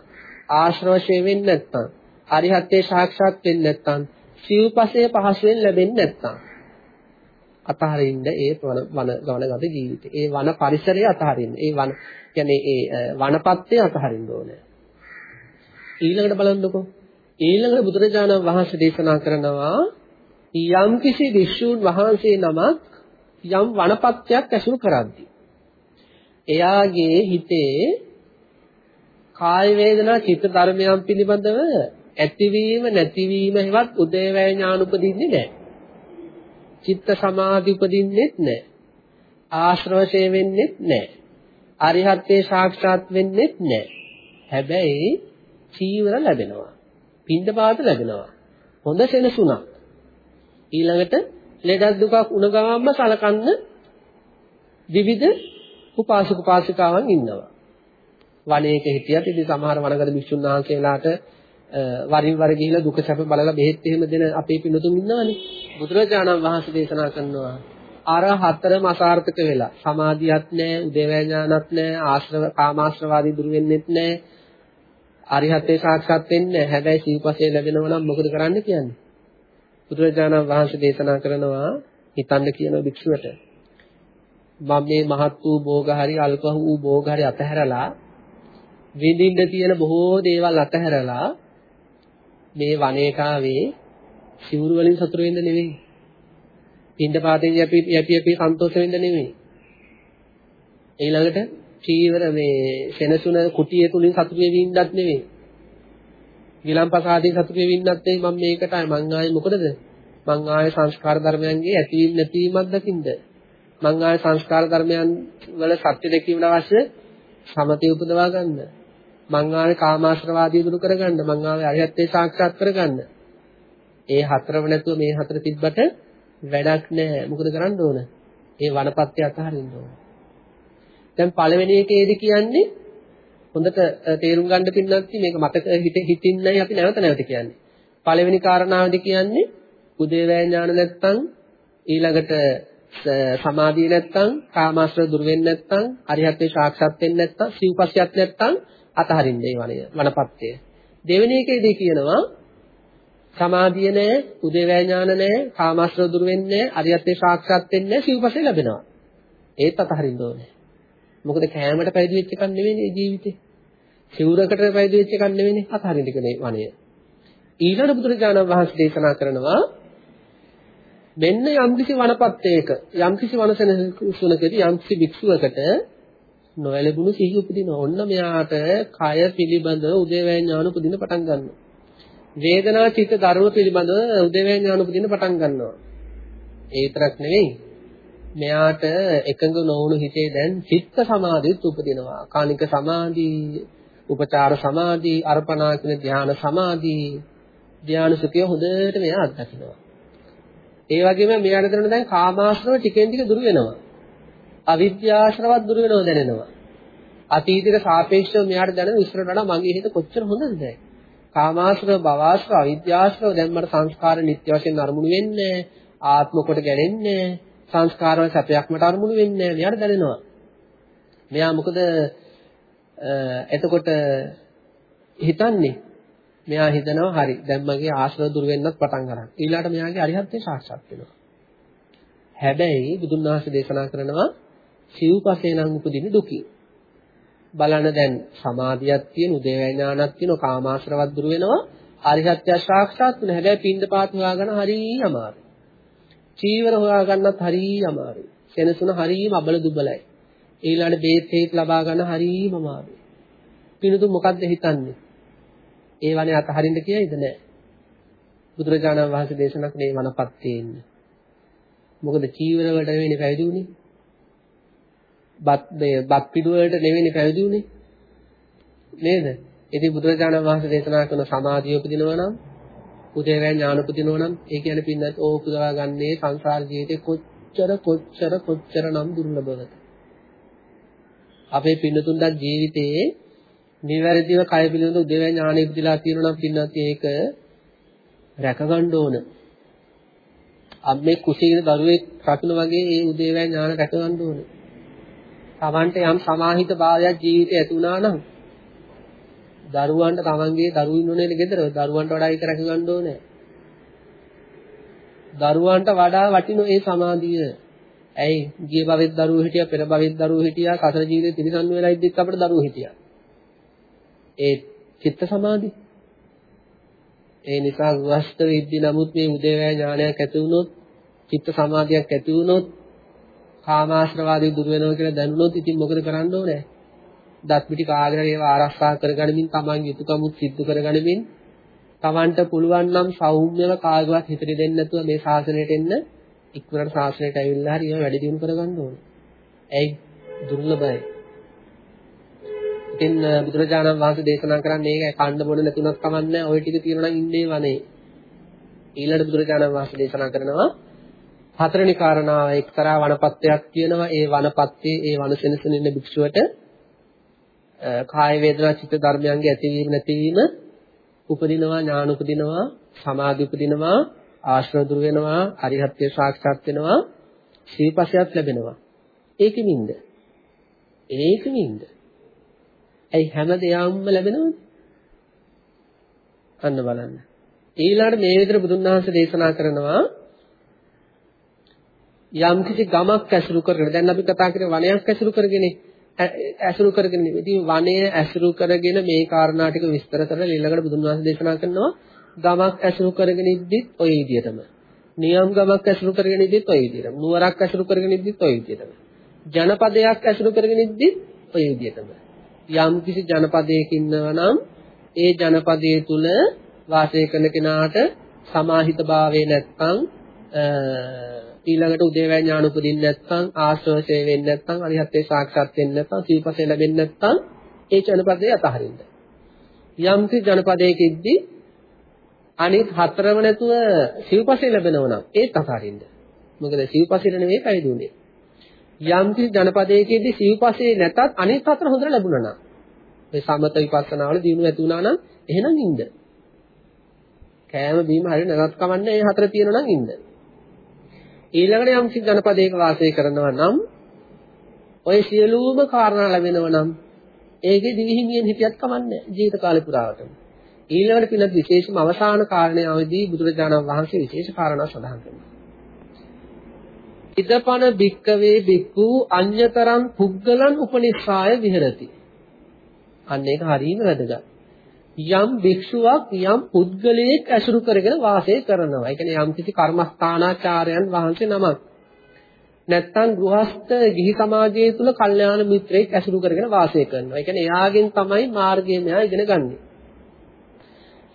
ආශ්‍රවශය වෙන්නේ නැත්නම් අරිහත්ත්වේ සාක්ෂාත් වෙන්නේ නැත්නම් සිව්පසය පහසුවෙන් ලැබෙන්නේ නැත්නම් අතහරින්න ඒ වන වන ගමනගත ජීවිතේ. ඒ වන පරිසරය අතහරින්න. ඒ වන කියන්නේ ඒ වනපත්තේ අතහරින්න ඕනේ. ඊළඟට බලන්නකෝ. ඊළඟට බුදුරජාණන් වහන්සේ දේශනා කරනවා යම් කිසි වික්ෂූන් වහන්සේ නමක් යම් වනපත්යක් ඇසුරු කරද්දී එයාගේ හිතේ කාය වේදනා චිත්ත ධර්මයන් පිළිබඳව ඇතිවීම නැතිවීම හෙවත් උදේවැය ඥාන උපදින්නේ නැහැ. චිත්ත සමාධි උපදින්නෙත් නැහැ. ආශ්‍රවශය වෙන්නෙත් නැහැ. අරිහත්ත්වේ සාක්ෂාත් වෙන්නෙත් නැහැ. හැබැයි චීවර ලැබෙනවා. පින්දපාත ලැබෙනවා. හොඳ සෙනසුණක්. ඊළඟට ලෙඩක් දුකක් උණ ගාම්ම සලකන්න විවිධ උපාසක උපාසිකාවන් ඉන්නවා. වනයේක හිටියත් ඉතින් සමහර වනගත භික්ෂුන් වහන්සේලාට වරින් වර ගිහිලා දුක සැප බලලා බෙහෙත් එහෙම දෙන අපේ පිනතුන් ඉන්නවනේ. බුදුරජාණන් වහන්සේ දේශනා කරනවා අර හතරම අසාර්ථක වෙලා සමාධියක් නැහැ, උදේවැය ඥානත් නැහැ, ආශ්‍රව කාමාශ්‍රවාදී දුරු වෙන්නෙත් නැහැ. අරිහත්ත්වේ සාක්ෂාත් වෙන්නේ නැහැ. හැබැයි සිව්පසේ ලැබෙනවා නම් මොකද කරන්න කියන්නේ? බුදුරජාණන් වහන්සේ දේශනා කරනවා හිතන්න කියන භික්ෂුවට මම මේ මහත් වූ භෝග හරි අල්ප වූ භෝග හරි අතහැරලා විඳින්න තියෙන බොහෝ දේවල් අතහැරලා මේ වනයේට ආවේ සිවුරු වලින් සතුරු වෙන්න නෙවෙයි. පින්ඩ පාතෙන් යපි යපි යපි සන්තෝෂ වෙන්න නෙවෙයි. ඊළඟට චීවර මේ සෙනසුන කුටිය තුලින් සතුරු වෙවින්නත් නෙවෙයි. ගිලම්පසාදී සතුරු වෙවින්නත් නෙවෙයි මම මේකටයි මං ආයේ මොකටද? මං ආයේ සංස්කාර ධර්මයන්ගේ ඇතිවීම නැතිවීමක් දකින්ද? මං ආයේ සංස්කාර ධර්මයන් වල සත්‍ය දැකීමට අවශ්‍ය සමතේ උපදවා ගන්න. මං ආවේ කාමාශ්‍රවාදී දුරු කරගන්න මං ආවේ අරිහත්ත්වේ සාක්ෂාත් කරගන්න ඒ හතරම නැතුව මේ හතර තිබ්බට වැඩක් නැහැ මොකද කරන්න ඕන ඒ වනපත්‍ය අතහරින්න ඕන දැන් පළවෙනි එකේදී කියන්නේ හොඳට තේරුම් ගන්න පින්නත් මේක මතක හිත හිතින්නයි අපි නැවත නැවත කියන්නේ පළවෙනි කාරණාවදී කියන්නේ උදේවැය ඥාන නැත්තම් ඊළඟට සමාධිය නැත්තම් කාමාශ්‍රය දුර වෙන්නේ නැත්තම් අරිහත්ත්වේ සාක්ෂාත් වෙන්නේ නැත්තම් සිව්පස්යක් නැත්තම් අතහරින්නේ වනය වනපත්ය. දෙවෙනි එකේදී කියනවා සමාධිය නැහැ, උදේවැය ඥාන නැහැ, කාමාශ්‍රව දුර වෙන්නේ නැහැ, අරියත්ේ සාක්ෂාත් වෙන්නේ නැහැ, සිව්පසේ ලැබෙනවා. ඒත් අතහරින්න ඕනේ. මොකද කෑමට පැවිදි වෙච්ච එකක් නෙවෙයි ජීවිතේ. සිවුරකට පැවිදි වෙච්ච එකක් නෙවෙයි අතහරින්න කියන්නේ වනය. ඊළඟ බුදුරජාණන් වහන්සේ දේශනා කරනවා මෙන්න යම්කිසි වනපත්තේක යම්කිසි වනසෙනසුනකදී යම්කිසි භික්ෂුවකට නොයලබුණු සිහිය උපදිනවා. ඔන්න මෙයාට කය පිළිබඳ උදේවැය ඥාන උපදින පටන් ගන්නවා. වේදනා චිත්ත ධර්ම පිළිබඳ උදේවැය ඥාන උපදින පටන් ගන්නවා. ඒ විතරක් නෙවෙයි. මෙයාට එකඟ නොවුණු හිතේ දැන් චිත්ත සමාධියත් උපදිනවා. කානික සමාධි, උපචාර සමාධි, අර්පණා කියන ධ්‍යාන සමාධි, ධ්‍යාන සුඛය හොඳට මෙයා අත්දකිනවා. ඒ වගේම මෙයාට කරන දැන් කාමාශ්‍රව ටිකෙන් ටික දුරු වෙනවා. අවිද්‍යාශ්‍රවත් දුර වෙනව දැනෙනවා. අතීතයට සාපේක්ෂව මෙයාට දැනෙන ඉස්සරට වඩා මගේ හිත කොච්චර හොඳද දැන්. කාමාශ්‍රව, භවශ්‍රව, අවිද්‍යාශ්‍රව දැන් මට සංස්කාර නිත්‍ය වශයෙන් අරමුණු වෙන්නේ ආත්ම කොට ගැලෙන්නේ සංස්කාරවල සැපයක් මට අරමුණු වෙන්නේ මෙයාට දැනෙනවා. මෙයා මොකද එතකොට හිතන්නේ මෙයා හිතනවා හරි දැන් මගේ ආශ්‍රව දුර වෙන්නත් පටන් ගන්නවා. ඊළාට මෙයාගේ අරිහත්ත්වේ සාක්ෂාත් වෙනවා. හැබැයි බුදුන් වහන්සේ දේශනා කරනවා සිව්පසේ නම් උපදින දුකයි. බලන්න දැන් සමාධියක් තියෙන උදේවැය ඥානක් තියෙන කාමාශ්‍රවත් දුර වෙනවා අරිහත්ත්‍ය සාක්ෂාත් වෙන හැබැයි පින්දපාත හොයාගන්න හරිය අමාරුයි. චීවර හොයාගන්නත් හරිය අමාරුයි. සෙනසුන හරියම අබල දුබලයි. ඊළඟට බේත් හේත් ලබා ගන්න හරියම අමාරුයි. පිනුතු මොකද්ද හිතන්නේ? ඒ වනේ අතහරින්න කියයිද නැහැ. බුදුරජාණන් වහන්සේ දේශනා කළේ වනපත්තේ ඉන්න. මොකද චීවර වලට වෙන්නේ පැවිදි උනේ. බත් මේ බත් පිටු වලට නෙවෙයි පැවිදි උනේ. නේද? ඉතින් බුදුරජාණන් වහන්සේ දේශනා කරන සමාධිය උපදිනවා නම් උදේවැය ඥාන උපදිනවා නම් ඒ කියන්නේ පින්නත් ඕක උපදවා ගන්නේ සංසාර ජීවිතේ කොච්චර කොච්චර කොච්චර නම් දුර්ලභවද? අපේ පින්නතුන්ට ජීවිතේ නිවැරදිව කය පිළිබඳ උදේවැය ඥාන ඉපදිලා තියෙනවා නම් පින්නත් ඒක රැක ගන්න ඕන. අම්මේ කුසීන දරුවෙක් රකින්න වගේ ඒ උදේවැය ඥාන රැක ගන්න ඕනේ. Tamante යම් සමාහිත භාවයක් ජීවිතේ ඇති වුණා නම් දරුවන්ට තමන්ගේ දරුවෝ ඉන්නෝනේ ගෙදර දරුවන්ට වඩා ඒක රැක ගන්න ඕනේ. දරුවන්ට වඩා වටිනෝ ඒ සමාධිය. ඇයි ගිය භවෙත් දරුවෝ හිටියා පෙර භවෙත් දරුවෝ හිටියා සතර ජීවිතේ තිරසන් වෙලා ඉද්දිත් අපිට දරුවෝ හිටියා. ඒ චිත්ත සමාධි. ඒ නිසා ගෘහස්ත වෙද්දී නමුත් මේ උදේවැය ඥානයක් ඇති වුණොත් චිත්ත සමාධියක් ඇති වුණොත් කාමාශ්‍රවාදී දුර වෙනවා කියලා දැනුණොත් ඉතින් මොකද කරන්න ඕනේ? දත් පිටි කාගෙන ඒවා ආරක්ෂා කරගනිමින් තමන්ගේ යුතුයකමුත් සිද්ධ කරගනිමින් Tamanට පුළුවන් නම් සෞම්‍යව කාගවත් හිතට දෙන්න නැතුව මේ ශාසනයට එන්න ඉක්මනට ශාසනයට ඇවිල්ලා හරි ඒවා වැඩි දියුණු කරගන්න ඕනේ. ඇයි දුර්ලභයි. ඉතින් බුදුරජාණන් වහන්සේ දේශනා කරන්නේ ඒක කන්න බොන්න නැතුණත් කමන්නේ ඔය ටික තියෙනවා නම් ඉන්නේ වනේ. ඊළඟ බුදුරජාණන් වහන්සේ දේශනා කරනවා හතරෙනි කාරණාව එක්තරා වනපත්යක් කියනවා. ඒ වනපත්තේ ඒ වනසෙනසෙන ඉන්න භික්ෂුවට කාය වේදනා චිත්ත ධර්මයන්ගේ ඇතිවීම නැතිවීම උපදිනවා ඥාන උපදිනවා සමාධි උපදිනවා ආශ්‍රව දුර වෙනවා අරිහත්ත්‍ය සාක්ෂාත් වෙනවා සීපසයක් ලැබෙනවා. ඒකෙමින්ද ඒකෙමින්ද ඇයි හැම දෙයක්ම ලැබෙනවද? අන්න බලන්න. ඊළඟට මේ විදිහට බුදුන් වහන්සේ දේශනා කරනවා යම් කිසි ගමක් ඇසුරු කරගෙන දැන් අපි කතා කරේ වනයක් ඇසුරු කරගෙන. ඇසුරු කරගෙන ඉතින් වනය ඇසුරු කරගෙන මේ කාරණා ටික විස්තර කරලා ඊළඟට බුදුන් වහන්සේ දේශනා කරනවා ගමක් ඇසුරු කරගෙන ඉද්දිත් ওই විදිහටම නියම් ගමක් ඇසුරු කරගෙන ඉද්දිත් ওই විදිහටම නුවරක් ඇසුරු කරගෙන ඉද්දිත් ওই විදිහටම ජනපදයක් ඇසුරු කරගෙන ඉද්දිත් ওই විදිහටම යම් කිසි ජනපදයක ඉන්නවා නම් ඒ ජනපදයේ තුල වාසය කරන කෙනාට සමාහිත භාවයේ නැත්නම් ඊළඟට උදේවැය ඥාන උපදින්න නැත්නම් ආශ්‍රවශය වෙන්නේ නැත්නම් අරිහත්ත්වේ සාක්ෂාත් වෙන්නේ නැත්නම් සීපසේ ලැබෙන්නේ නැත්නම් ඒ ජනපදයේ අතහරින්න. යම් කිසි ජනපදයකෙද්දී අනිත් හතරම නැතුව සිව්පසේ ලැබෙනව නම් ඒත් අතහරින්න. මොකද සිව්පසේට නෙවෙයි පැවිදුනේ. යම් කිසි ජනපදයකෙදී සිව්පසේ නැතත් අනිත් හතර හොඳට ලැබුණා නම් මේ සමත විපස්සනා වල දිනු ඇති වුණා නම් එහෙනම් ඉන්න. කෑම බීම හරිය නැගත් කමන්නේ මේ හතර තියෙනවා නම් ඉන්න. ඊළඟට යම් කිසි ජනපදයක වාසය කරනවා නම් ඔය සියලුම කාරණා ලැබෙනවා නම් ඒකේ දිවිහිමියෙන් හිටියත් කමන්නේ ජීවිත කාලේ පුරාවටම. ඊළඟට පිනත් විශේෂම අවසාන කාරණේ අවදී බුදුරජාණන් වහන්සේ විශේෂ කාරණා සඳහන් කරනවා. ඉදපන භික්කවේ භික්ඛු අඤ්‍යතරං පුග්ගලං උපනිස්සාය විහෙරති. අන්න ඒක හරියම වැදගත්. යම් භික්ෂුවක් යම් පුද්ගලයෙක් ඇසුරු කරගෙන වාසය කරනවා. ඒ කියන්නේ යම් කිසි කර්මස්ථානාචාරයන් වහන්සේ නමක්. නැත්තම් ගෘහස්ත ගිහි සමාජය තුල කල්යාණ මිත්‍රයෙක් ඇසුරු කරගෙන වාසය කරනවා. ඒ කියන්නේ එයාගෙන් තමයි මාර්ගය මෙයා ඉගෙන ගන්නෙ.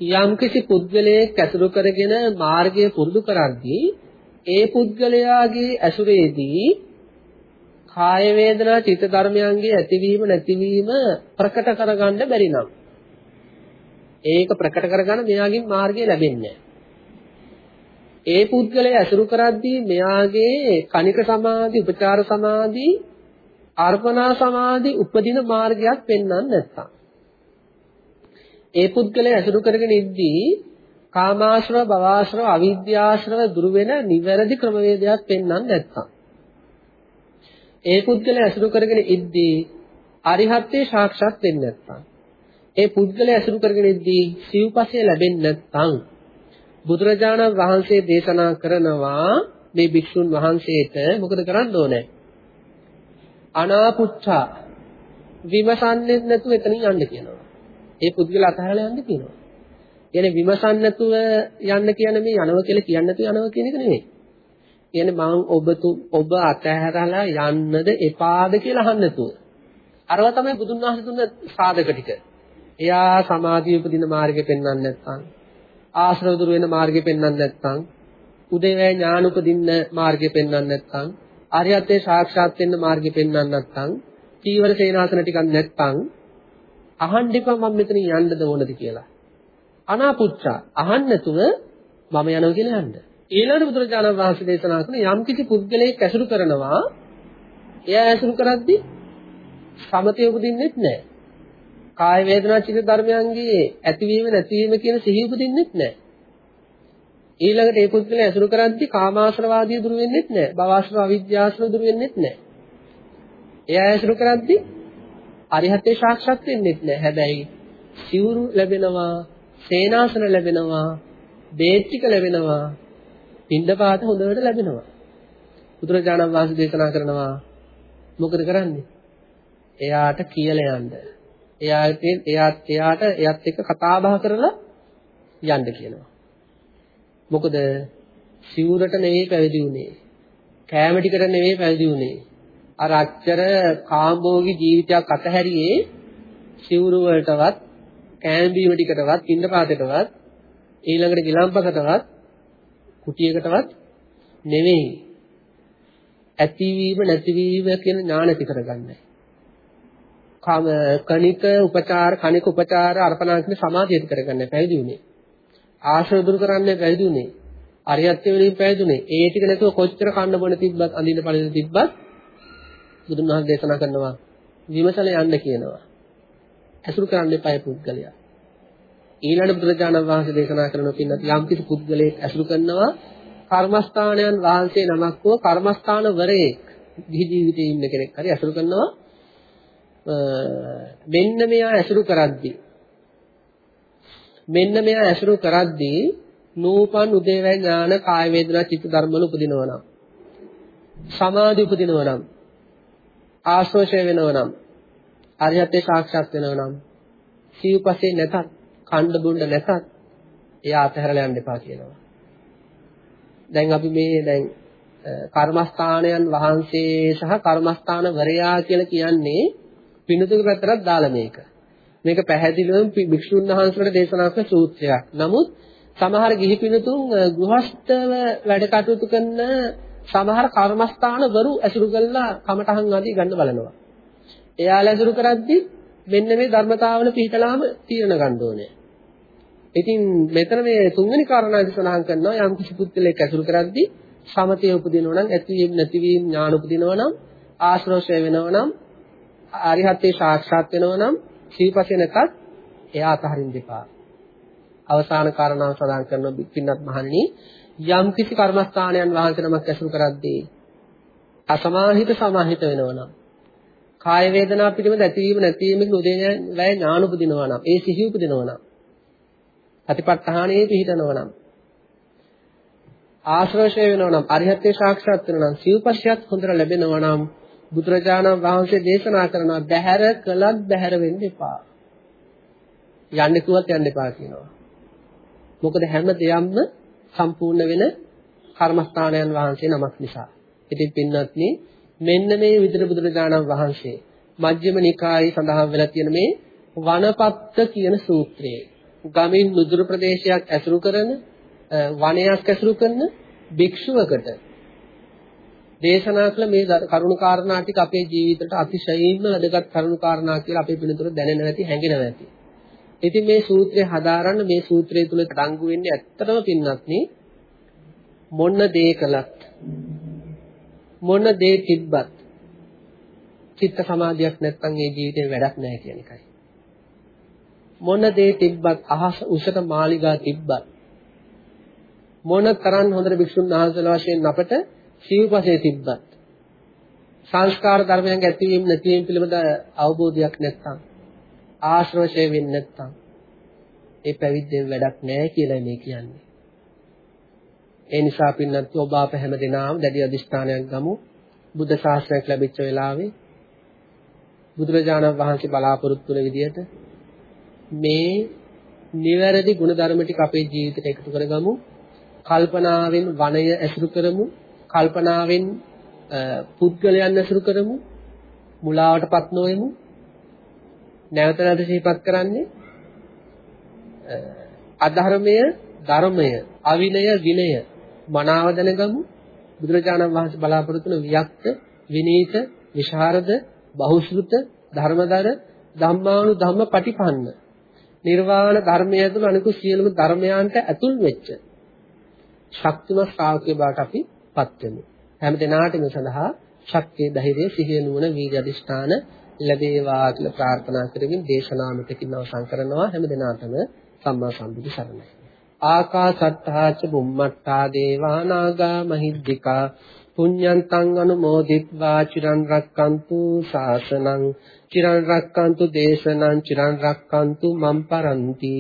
යම් කිසි පුද්ගලයෙක් ඇසුරු කරගෙන මාර්ගය පුරුදු කරද්දී ඒ පුද්ගලයාගේ ඇසුරේදී කාය වේදනා චිත්ත ධර්මයන්ගේ ඇතිවීම නැතිවීම ප්‍රකට කරගන්න බැරි නම් ඒක ප්‍රකට කරගන්න මෙයාගෙන් මාර්ගය ලැබෙන්නේ ඒ පුද්ගලයා ඇසුරු කරද්දී මෙයාගේ කනික සමාධි, උපචාර සමාධි, අර්පණා සමාධි උපදින මාර්ගයක් පෙන්වන්න නැත්තම්. ඒ පුද්ගලයා ඇසුරු කරගෙන ඉද්දී කාමාශ්‍රව, භවආශ්‍රව, අවිද්‍යාශ්‍රව දුරු වෙන නිවැරදි ක්‍රමවේදයක් පෙන්වන්න නැත්තම්. ඒ පුද්ගලයා ඇසුරු කරගෙන ඉද්දී අරිහත්ත්වේ සාක්ෂාත් වෙන්නේ නැත්තම්. ඒ පුද්ගලයා ඇසුරු කරගෙන ඉද්දී සිව්පසය ලැබෙන්නේ නැත්නම් බුදුරජාණන් වහන්සේ දේශනා කරනවා මේ භික්ෂුන් වහන්සේට මොකද කරන්න ඕනේ? අනාපුච්චා විමසන්නේ නැතුව එතනින් යන්න කියනවා. ඒ පුද්ගලයා අතහැරලා යන්න කියනවා. කියන්නේ විමසන්නේ නැතුව යන්න කියන්නේ මේ යනවා කියලා කියන්නේ නැතුව යනවා කියන එක නෙමෙයි. කියන්නේ මම ඔබ ඔබ අතහැරලා යන්නද එපාද කියලා අහන්න නැතුව. අරවා තමයි බුදුන් වහන්සේ දුන්න සාධක ටික. එයා සමාධිය උපදින මාර්ගය පෙන්වන්නේ නැත්නම් ආශ්‍රව දුර වෙන මාර්ගය පෙන්වන්නේ නැත්නම් උදේවැය ඥාන උපදින්න මාර්ගය පෙන්වන්නේ නැත්නම් ආර්යත්වයේ සාක්ෂාත් වෙන්න මාර්ගය පෙන්වන්නේ නැත්නම් චීවර සේනාසන ටිකක් නැත්නම් අහන්න එපා මම මෙතන යන්නද ඕනද කියලා. අනාපුච්චා. අහන්න නැතුව මම යනවා කියලා යන්න. ඊළඟ බුදුරජාණන් වහන්සේ දේශනා කරන යම් කිසි පුද්ගලයෙක් ඇසුරු කරනවා එයා ඇසුරු කරද්දී සමතය උපදින්නෙත් නැහැ කාය වේදනා චිත්ත ධර්මයන්ගේ ඇතිවීම නැතිවීම කියන සිහිය උපදින්නෙත් නැහැ. ඊළඟට ඒ පුද්ගලයා ඇසුරු කරද්දී කාමාශ්‍රවාදී දුරු වෙන්නෙත් නැහැ. භවශ්‍රව අවිද්‍යාශ්‍රව දුරු වෙන්නෙත් නැහැ. එයා ඇසුරු කරද්දී අරිහත්ත්වේ සාක්ෂාත් වෙන්නෙත් නැහැ. හැබැයි සිවුරු ලැබෙනවා, සේනාසන ලැබෙනවා, බේත්තික ලැබෙනවා, පින්දපාත හොඳට ලැබෙනවා. බුදුරජාණන් වහන්සේ දේශනා කරනවා මොකද කරන්නේ? එයාට කියලා යන්න. එයාට එයාට එයාට එයත් එක්ක කතා බහ කරලා යන්න කියනවා. මොකද සිවුරට නෙවෙයි පැවිදි වුනේ. කෑම ටිකට නෙවෙයි පැවිදි වුනේ. අර අච්චර කාම්භෝගී ජීවිතයක් අතහැරියේ සිවුරු වලටවත් කෑම බීම ටිකටවත් ඉන්න පාතේටවත් ඊළඟට ගිලම්පකටවත් කුටියකටවත් නෙවෙයි. ඇතිවීම නැතිවීම කියන ඥාන ඇති කරගන්නයි. කම කණික උපචාර කණික උපචාර අර්පණා කියන සමාධිය ඇති කරගන්නයි පැවිදි උනේ. ආශ්‍රය දුරු කරන්නේ පැවිදි උනේ. අරියත්‍ය වලින් පැවිදුනේ. ඒ ටික නැතුව කොච්චර කන්න බොන තිබ්බත් අඳින්න පළඳින්න තිබ්බත් බුදුන් වහන්සේ දේශනා කරනවා විමසල යන්න කියනවා. ඇසුරු කරන්න එපා පුද්ගලයා. ඊළඟ බුදුරජාණන් වහන්සේ දේශනා කරන පින්නත් යම් කිසි පුද්ගලයෙක් ඇසුරු කරනවා කර්මස්ථානයන් වහන්සේ නමක් හෝ කර්මස්ථාන වරේ දිහි ජීවිතයේ ඉන්න කෙනෙක් හරි ඇසුරු කරනවා මෙන්න මෙයා ඇසුරු කරද්දී මෙන්න මෙයා ඇසුරු කරද්දී නූපන් උදේවැය ඥාන කාය වේදනා චිත්ත ධර්ම වල උපදිනවා නම් සමාධි උපදිනවා නම් ආශ්‍රෝෂය වෙනවා නම් අරියත්ේ සාක්ෂාත් වෙනවා නම් සිව්පසේ නැතත් කණ්ඩ බොණ්ඩ නැතත් එයා අතහැරලා යන්න එපා කියනවා. දැන් අපි මේ දැන් කර්මස්ථානයන් වහන්සේ සහ කර්මස්ථාන වරයා කියලා කියන්නේ පිණුතුක පැත්තට දාලා මේක. මේක පැහැදිලිවම භික්ෂුන් වහන්සේලාට දේශනා කරන සූත්‍රයක්. නමුත් සමහර ගිහි පිණුතුන් ගෘහස්තව වැඩ කටයුතු කරන සමහර කර්මස්ථාන වරු ඇසුරු කරලා කමටහන් ආදී ගන්න බලනවා. එයාලා ඇසුරු කරද්දී මෙන්න මේ ධර්මතාවල පිළිතලාම තීරණ ගන්න ඕනේ. ඉතින් මෙතන මේ තුන්වෙනි කාරණාවදී සඳහන් කරනවා යම් කිසි පුද්ගලයෙක් ඇසුරු කරද්දී සමතය උපදිනවා නම් ඇතිවීම නැතිවීම ඥාන උපදිනවා නම් ආශ්‍රෝෂය වෙනවා නම් අරිහත්ත්වේ සාක්ෂාත් වෙනවා නම් සීපසේ නැතත් එයා අතහරින්න දෙපා. අවසාන කාරණාව සඳහන් කරන පින්නත් මහණෙනි යම් කිසි කර්මස්ථානයන් වහන්සේ නමක් ඇසුරු කරද්දී අසමාහිත සමාහිත වෙනවා නම් කාය වේදනා පිළිබඳ ඇතිවීම නැතිවීමකින් උදේ වැය ඥාන උපදිනවා නම් ඒ සිහි උපදිනවා නම් අතිපත්තහානේ පිහිටනවා නම් ආශ්‍රවශය වෙනවා නම් අරිහත්ත්වේ සාක්ෂාත් වෙනවා නම් සිව්පස්යත් හොඳට ලැබෙනවා නම් බුදුරජාණන් වහන්සේ දේශනා කරනවා බහැර කළත් බහැර වෙන්න එපා. යන්න කිව්වත් යන්න එපා කියනවා. මොකද හැම දෙයක්ම සම්පූර්ණ වෙන කර්මස්ථානයන් වහන්සේ නමක් නිසා. ඉතින් පින්වත්නි මෙන්න මේ විදිහට බුදුරජාණන් වහන්සේ මජ්ක්‍ධිම නිකායේ සඳහන් වෙලා තියෙන මේ වනපත්ත කියන සූත්‍රයේ ගමින් නුදුරු ප්‍රදේශයක් ඇසුරු කරන වනයක් ඇසුරු කරන භික්ෂුවකට දේශනා කළ මේ කරුණු කාරණා ටික අපේ ජීවිතයට අතිශයින්ම වැදගත් කරුණු කාරණා කියලා අපේ පිළිතුර දැනෙන නැති හැඟෙන නැති. ඉතින් මේ සූත්‍රය හදාරන්න මේ සූත්‍රය තුල තංගු වෙන්නේ ඇත්තටම පින්වත්නි මොන දේ කළත් මොන දේ තිබ්බත් චිත්ත සමාධියක් නැත්නම් ඒ ජීවිතේ වැඩක් නැහැ කියන එකයි. මොන දේ තිබ්බත් අහස උසට මාලිගා තිබ්බත් මොන තරම් හොඳට භික්ෂුන් වහන්සේලා වශයෙන් අපට සිව්පසේ තිබ්බත් සංස්කාර ධර්මයන් ඇතිවීම නැතිවීම පිළිබඳ අවබෝධයක් නැත්නම් ආශ්‍රවශය වෙන්නේ නැත්නම් ඒ පැවිද්දෙන් වැඩක් නැහැ කියලා මේ කියන්නේ. ඒ නිසා පින්නත් ඔබ අප හැම දිනම දැඩි අදිෂ්ඨානයක් ගමු. බුද්ධ ශාසනයක් ලැබිච්ච වෙලාවේ බුදුරජාණන් වහන්සේ බලාපොරොත්තු වෙන විදිහට මේ නිවැරදි ගුණධර්ම ටික අපේ ජීවිතයට එකතු කරගමු. කල්පනාවෙන් වනය ඇසුරු කරමු. කල්පනාවෙන් පුද්ගලයන් ඇසුරු කරමු. මුලාවටපත් නොවෙමු. නැවත නැවත සිහිපත් කරන්නේ අධර්මය ධර්මය අවිනය විනය මනාව දැනගමු බුදුරජාණන් වහන්සේ බලාපොරොත්තු වන වික්ත විනීත විශාරද බහුශෘත ධර්මදර ධම්මානු ධම්ම පටිපන්න නිර්වාණ ධර්මය ඇතුළු අනිකුත් සියලුම ධර්මයන්ට ඇතුල් වෙච්ච ශක්තිමත් ශ්‍රාවකයෙ බවට අපි පත් වෙමු. හැම දිනාටම සඳහා ශක්තිය ධෛර්යය සිහිය නුවණ වීර්ය අධිෂ්ඨාන ලැබේවා කියලා ප්‍රාර්ථනා කරමින් දේශනාව මෙතකින් අවසන් කරනවා. හැම දිනාටම සම්මා සම්බුදු සරණයි. ආකාසත්තා ච බුම්මත්තා දේවා නාග මහිද්దికා. පුඤ්ඤන්තං අනුමෝදිත්වා. චිරන් රක්칸තු ශාසනං. චිරන් රක්칸තු දේශනං. චිරන් රක්칸තු මම් පරන්ති.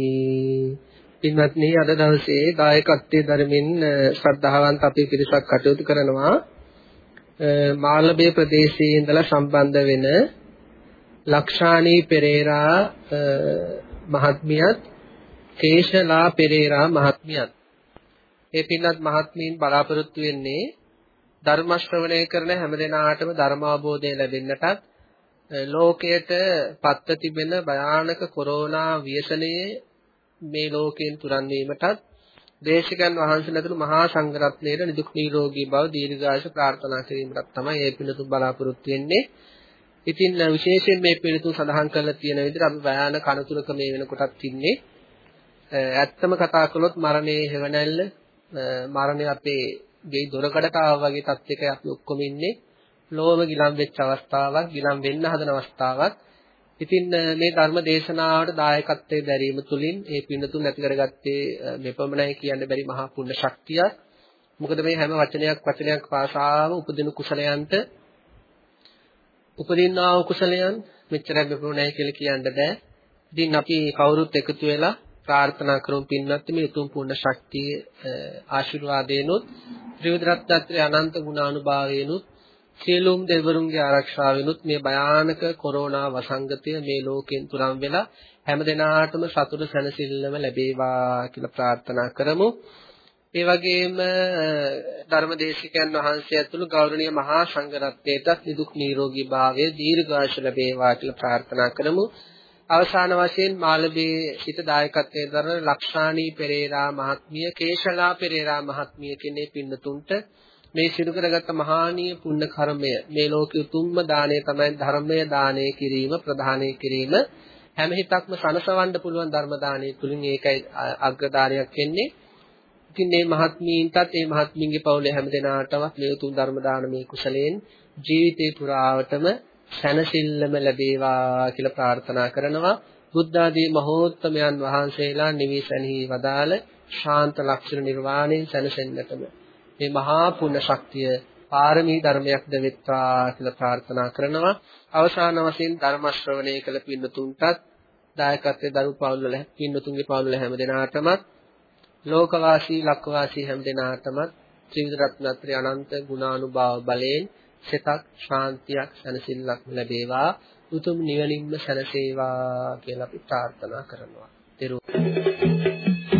පින්වත්නි අද දවසේ දායකත්වයේ ධර්මින් ශ්‍රද්ධාවන්ත අපේ පිරිසක් කටයුතු කරනවා. මාළඹේ ප්‍රදේශයේ ඉඳලා සම්බන්ධ වෙන ලක්ෂානී පෙරේරා මහත්මියත් කේශලා පෙරේරා මහත්මියත්. ඒ පින්වත් මහත්මීන් බලාපොරොත්තු වෙන්නේ ධර්ම ශ්‍රවණය කරන හැමදෙනාටම ධර්ම අවබෝධය ලැබෙන්නටත් ලෝකයට පත්ව තිබෙන භයානක කොරෝනා ව්‍යසනයේ මේ ලෝකයෙන් තුරන් වීමටත් දේශකයන් වහන්සේලා ඇතුළු මහා සංඝරත්නයේ නිදුක් නිරෝගී බව දීර්ඝායුෂ ප්‍රාර්ථනා කිරීමට තමයි මේ පිළිතුරු බලාපොරොත්තු වෙන්නේ. ඉතින් විශේෂයෙන් මේ පිළිතුරු සඳහන් කරලා තියෙන විදිහට අපි බයාන කනතුරක මේ වෙනකොටත් ඉන්නේ. ඇත්තම කතා කළොත් මරණයේ හේවණැල්ල මරණය අපේ ගේ දොරකඩට ආවා වගේ තත්යක අපි ඔක්කොම ඉන්නේ. ලෝම ගිලම් වෙච්ච අවස්ථාවක්, ගිලම් වෙන්න හදන අවස්ථාවක්. ඉතින් මේ ධර්ම දේශනාවට දායකත්වයේ දැරීම තුළින් ඒ පින්නතුන් ඇති කරගත්තේ මෙපමණයි කියන්න බැරි මහා පුණ්‍ය ශක්තියක්. මොකද මේ හැම වචනයක් වචනයක් පාසාම උපදින කුසලයන්ට උපදින්නා වූ කුසලයන් මෙච්චරයි මෙපමණයි කියලා කියන්න බෑ. ඉතින් අපි කවුරුත් එකතු වෙලා ප්‍රාර්ථනා කරමු පින්වත් මේ උතුම් පුණ්‍ය ශක්තිය ආශිර්වාදේනොත් ත්‍රිවිධ රත්නත්‍රයේ අනන්ත ගුණානුභාවයෙන්ුත් සියලුම දෙවිවරුන්ගේ ආරක්ෂාවෙනුත් මේ භයානක කොරෝනා වසංගතය මේ ලෝකෙන් තුරන් වෙලා හැම දිනාටම සතුට සැනසෙල්ලම ලැබේවා කියලා ප්‍රාර්ථනා කරමු. ඒ වගේම ධර්මදේශිකයන් වහන්සේ ඇතුළු ගෞරවනීය මහා සංඝරත්නයටත් නිදුක් නිරෝගී භාවය දීර්ඝායුෂ ලැබේවා කියලා ප්‍රාර්ථනා කරමු. අවසාන වශයෙන් මාළඹේ සිට දායකත්වයේ දරන ලක්ෂාණී පෙරේරා මහත්මිය, කේශලා පෙරේරා මහත්මිය කෙනේ පින්නතුන්ට මේ සිදු කරගත් මහානීය පුණ්‍ය කර්මය මේ ලෝකයේ උතුම්ම දාණය තමයි ධර්මය දානය කිරීම ප්‍රධානය කිරීම. හැම හිතක්ම සනසවන්න පුළුවන් ධර්ම දානය තුලින් ඒකයි අග්‍රදානයක් වෙන්නේ. ඉතින් මේ මහත්මීන්ටත් මේ මහත්මීන්ගේ පවුලේ හැම දෙනාටමත් මේ උතුම් ධර්ම දානමේ කුසලයෙන් ජීවිතේ පුරාවටම සැනසෙල්ලම ලැබේවා කියලා ප්‍රාර්ථනා කරනවා. බුද්ධ ආදී මහෝත්තමයන් වහන්සේලා නිවිසෙනෙහි වදාළ ශාන්ත ලක්ෂණ නිර්වාණයෙන් සැනසෙන්නටම මේ මහා පුණ්‍ය ශක්තිය පාරමී ධර්මයක්ද වෙත්වා කියලා ප්‍රාර්ථනා කරනවා. අවසාන වශයෙන් ධර්ම ශ්‍රවණය කළ පින්නතුන්ටත් දායකත්වයේ දරු පවුල් වල පින්නතුන්ගේ පවුල් වල හැම දෙනාටමත් ලෝකවාසී ලක්වාසී හැම දෙනාටමත් ත්‍රිවිධ රත්නත්‍රි අනන්ත ගුණානුභාව බලයෙන් සිතක් ශාන්තියක් සැනසෙල්ලක් ලැබේවා උතුම් නිවනින්ම සැනසේවා කියලා අපි ප්‍රාර්ථනා කරනවා. ත්‍රිවිධ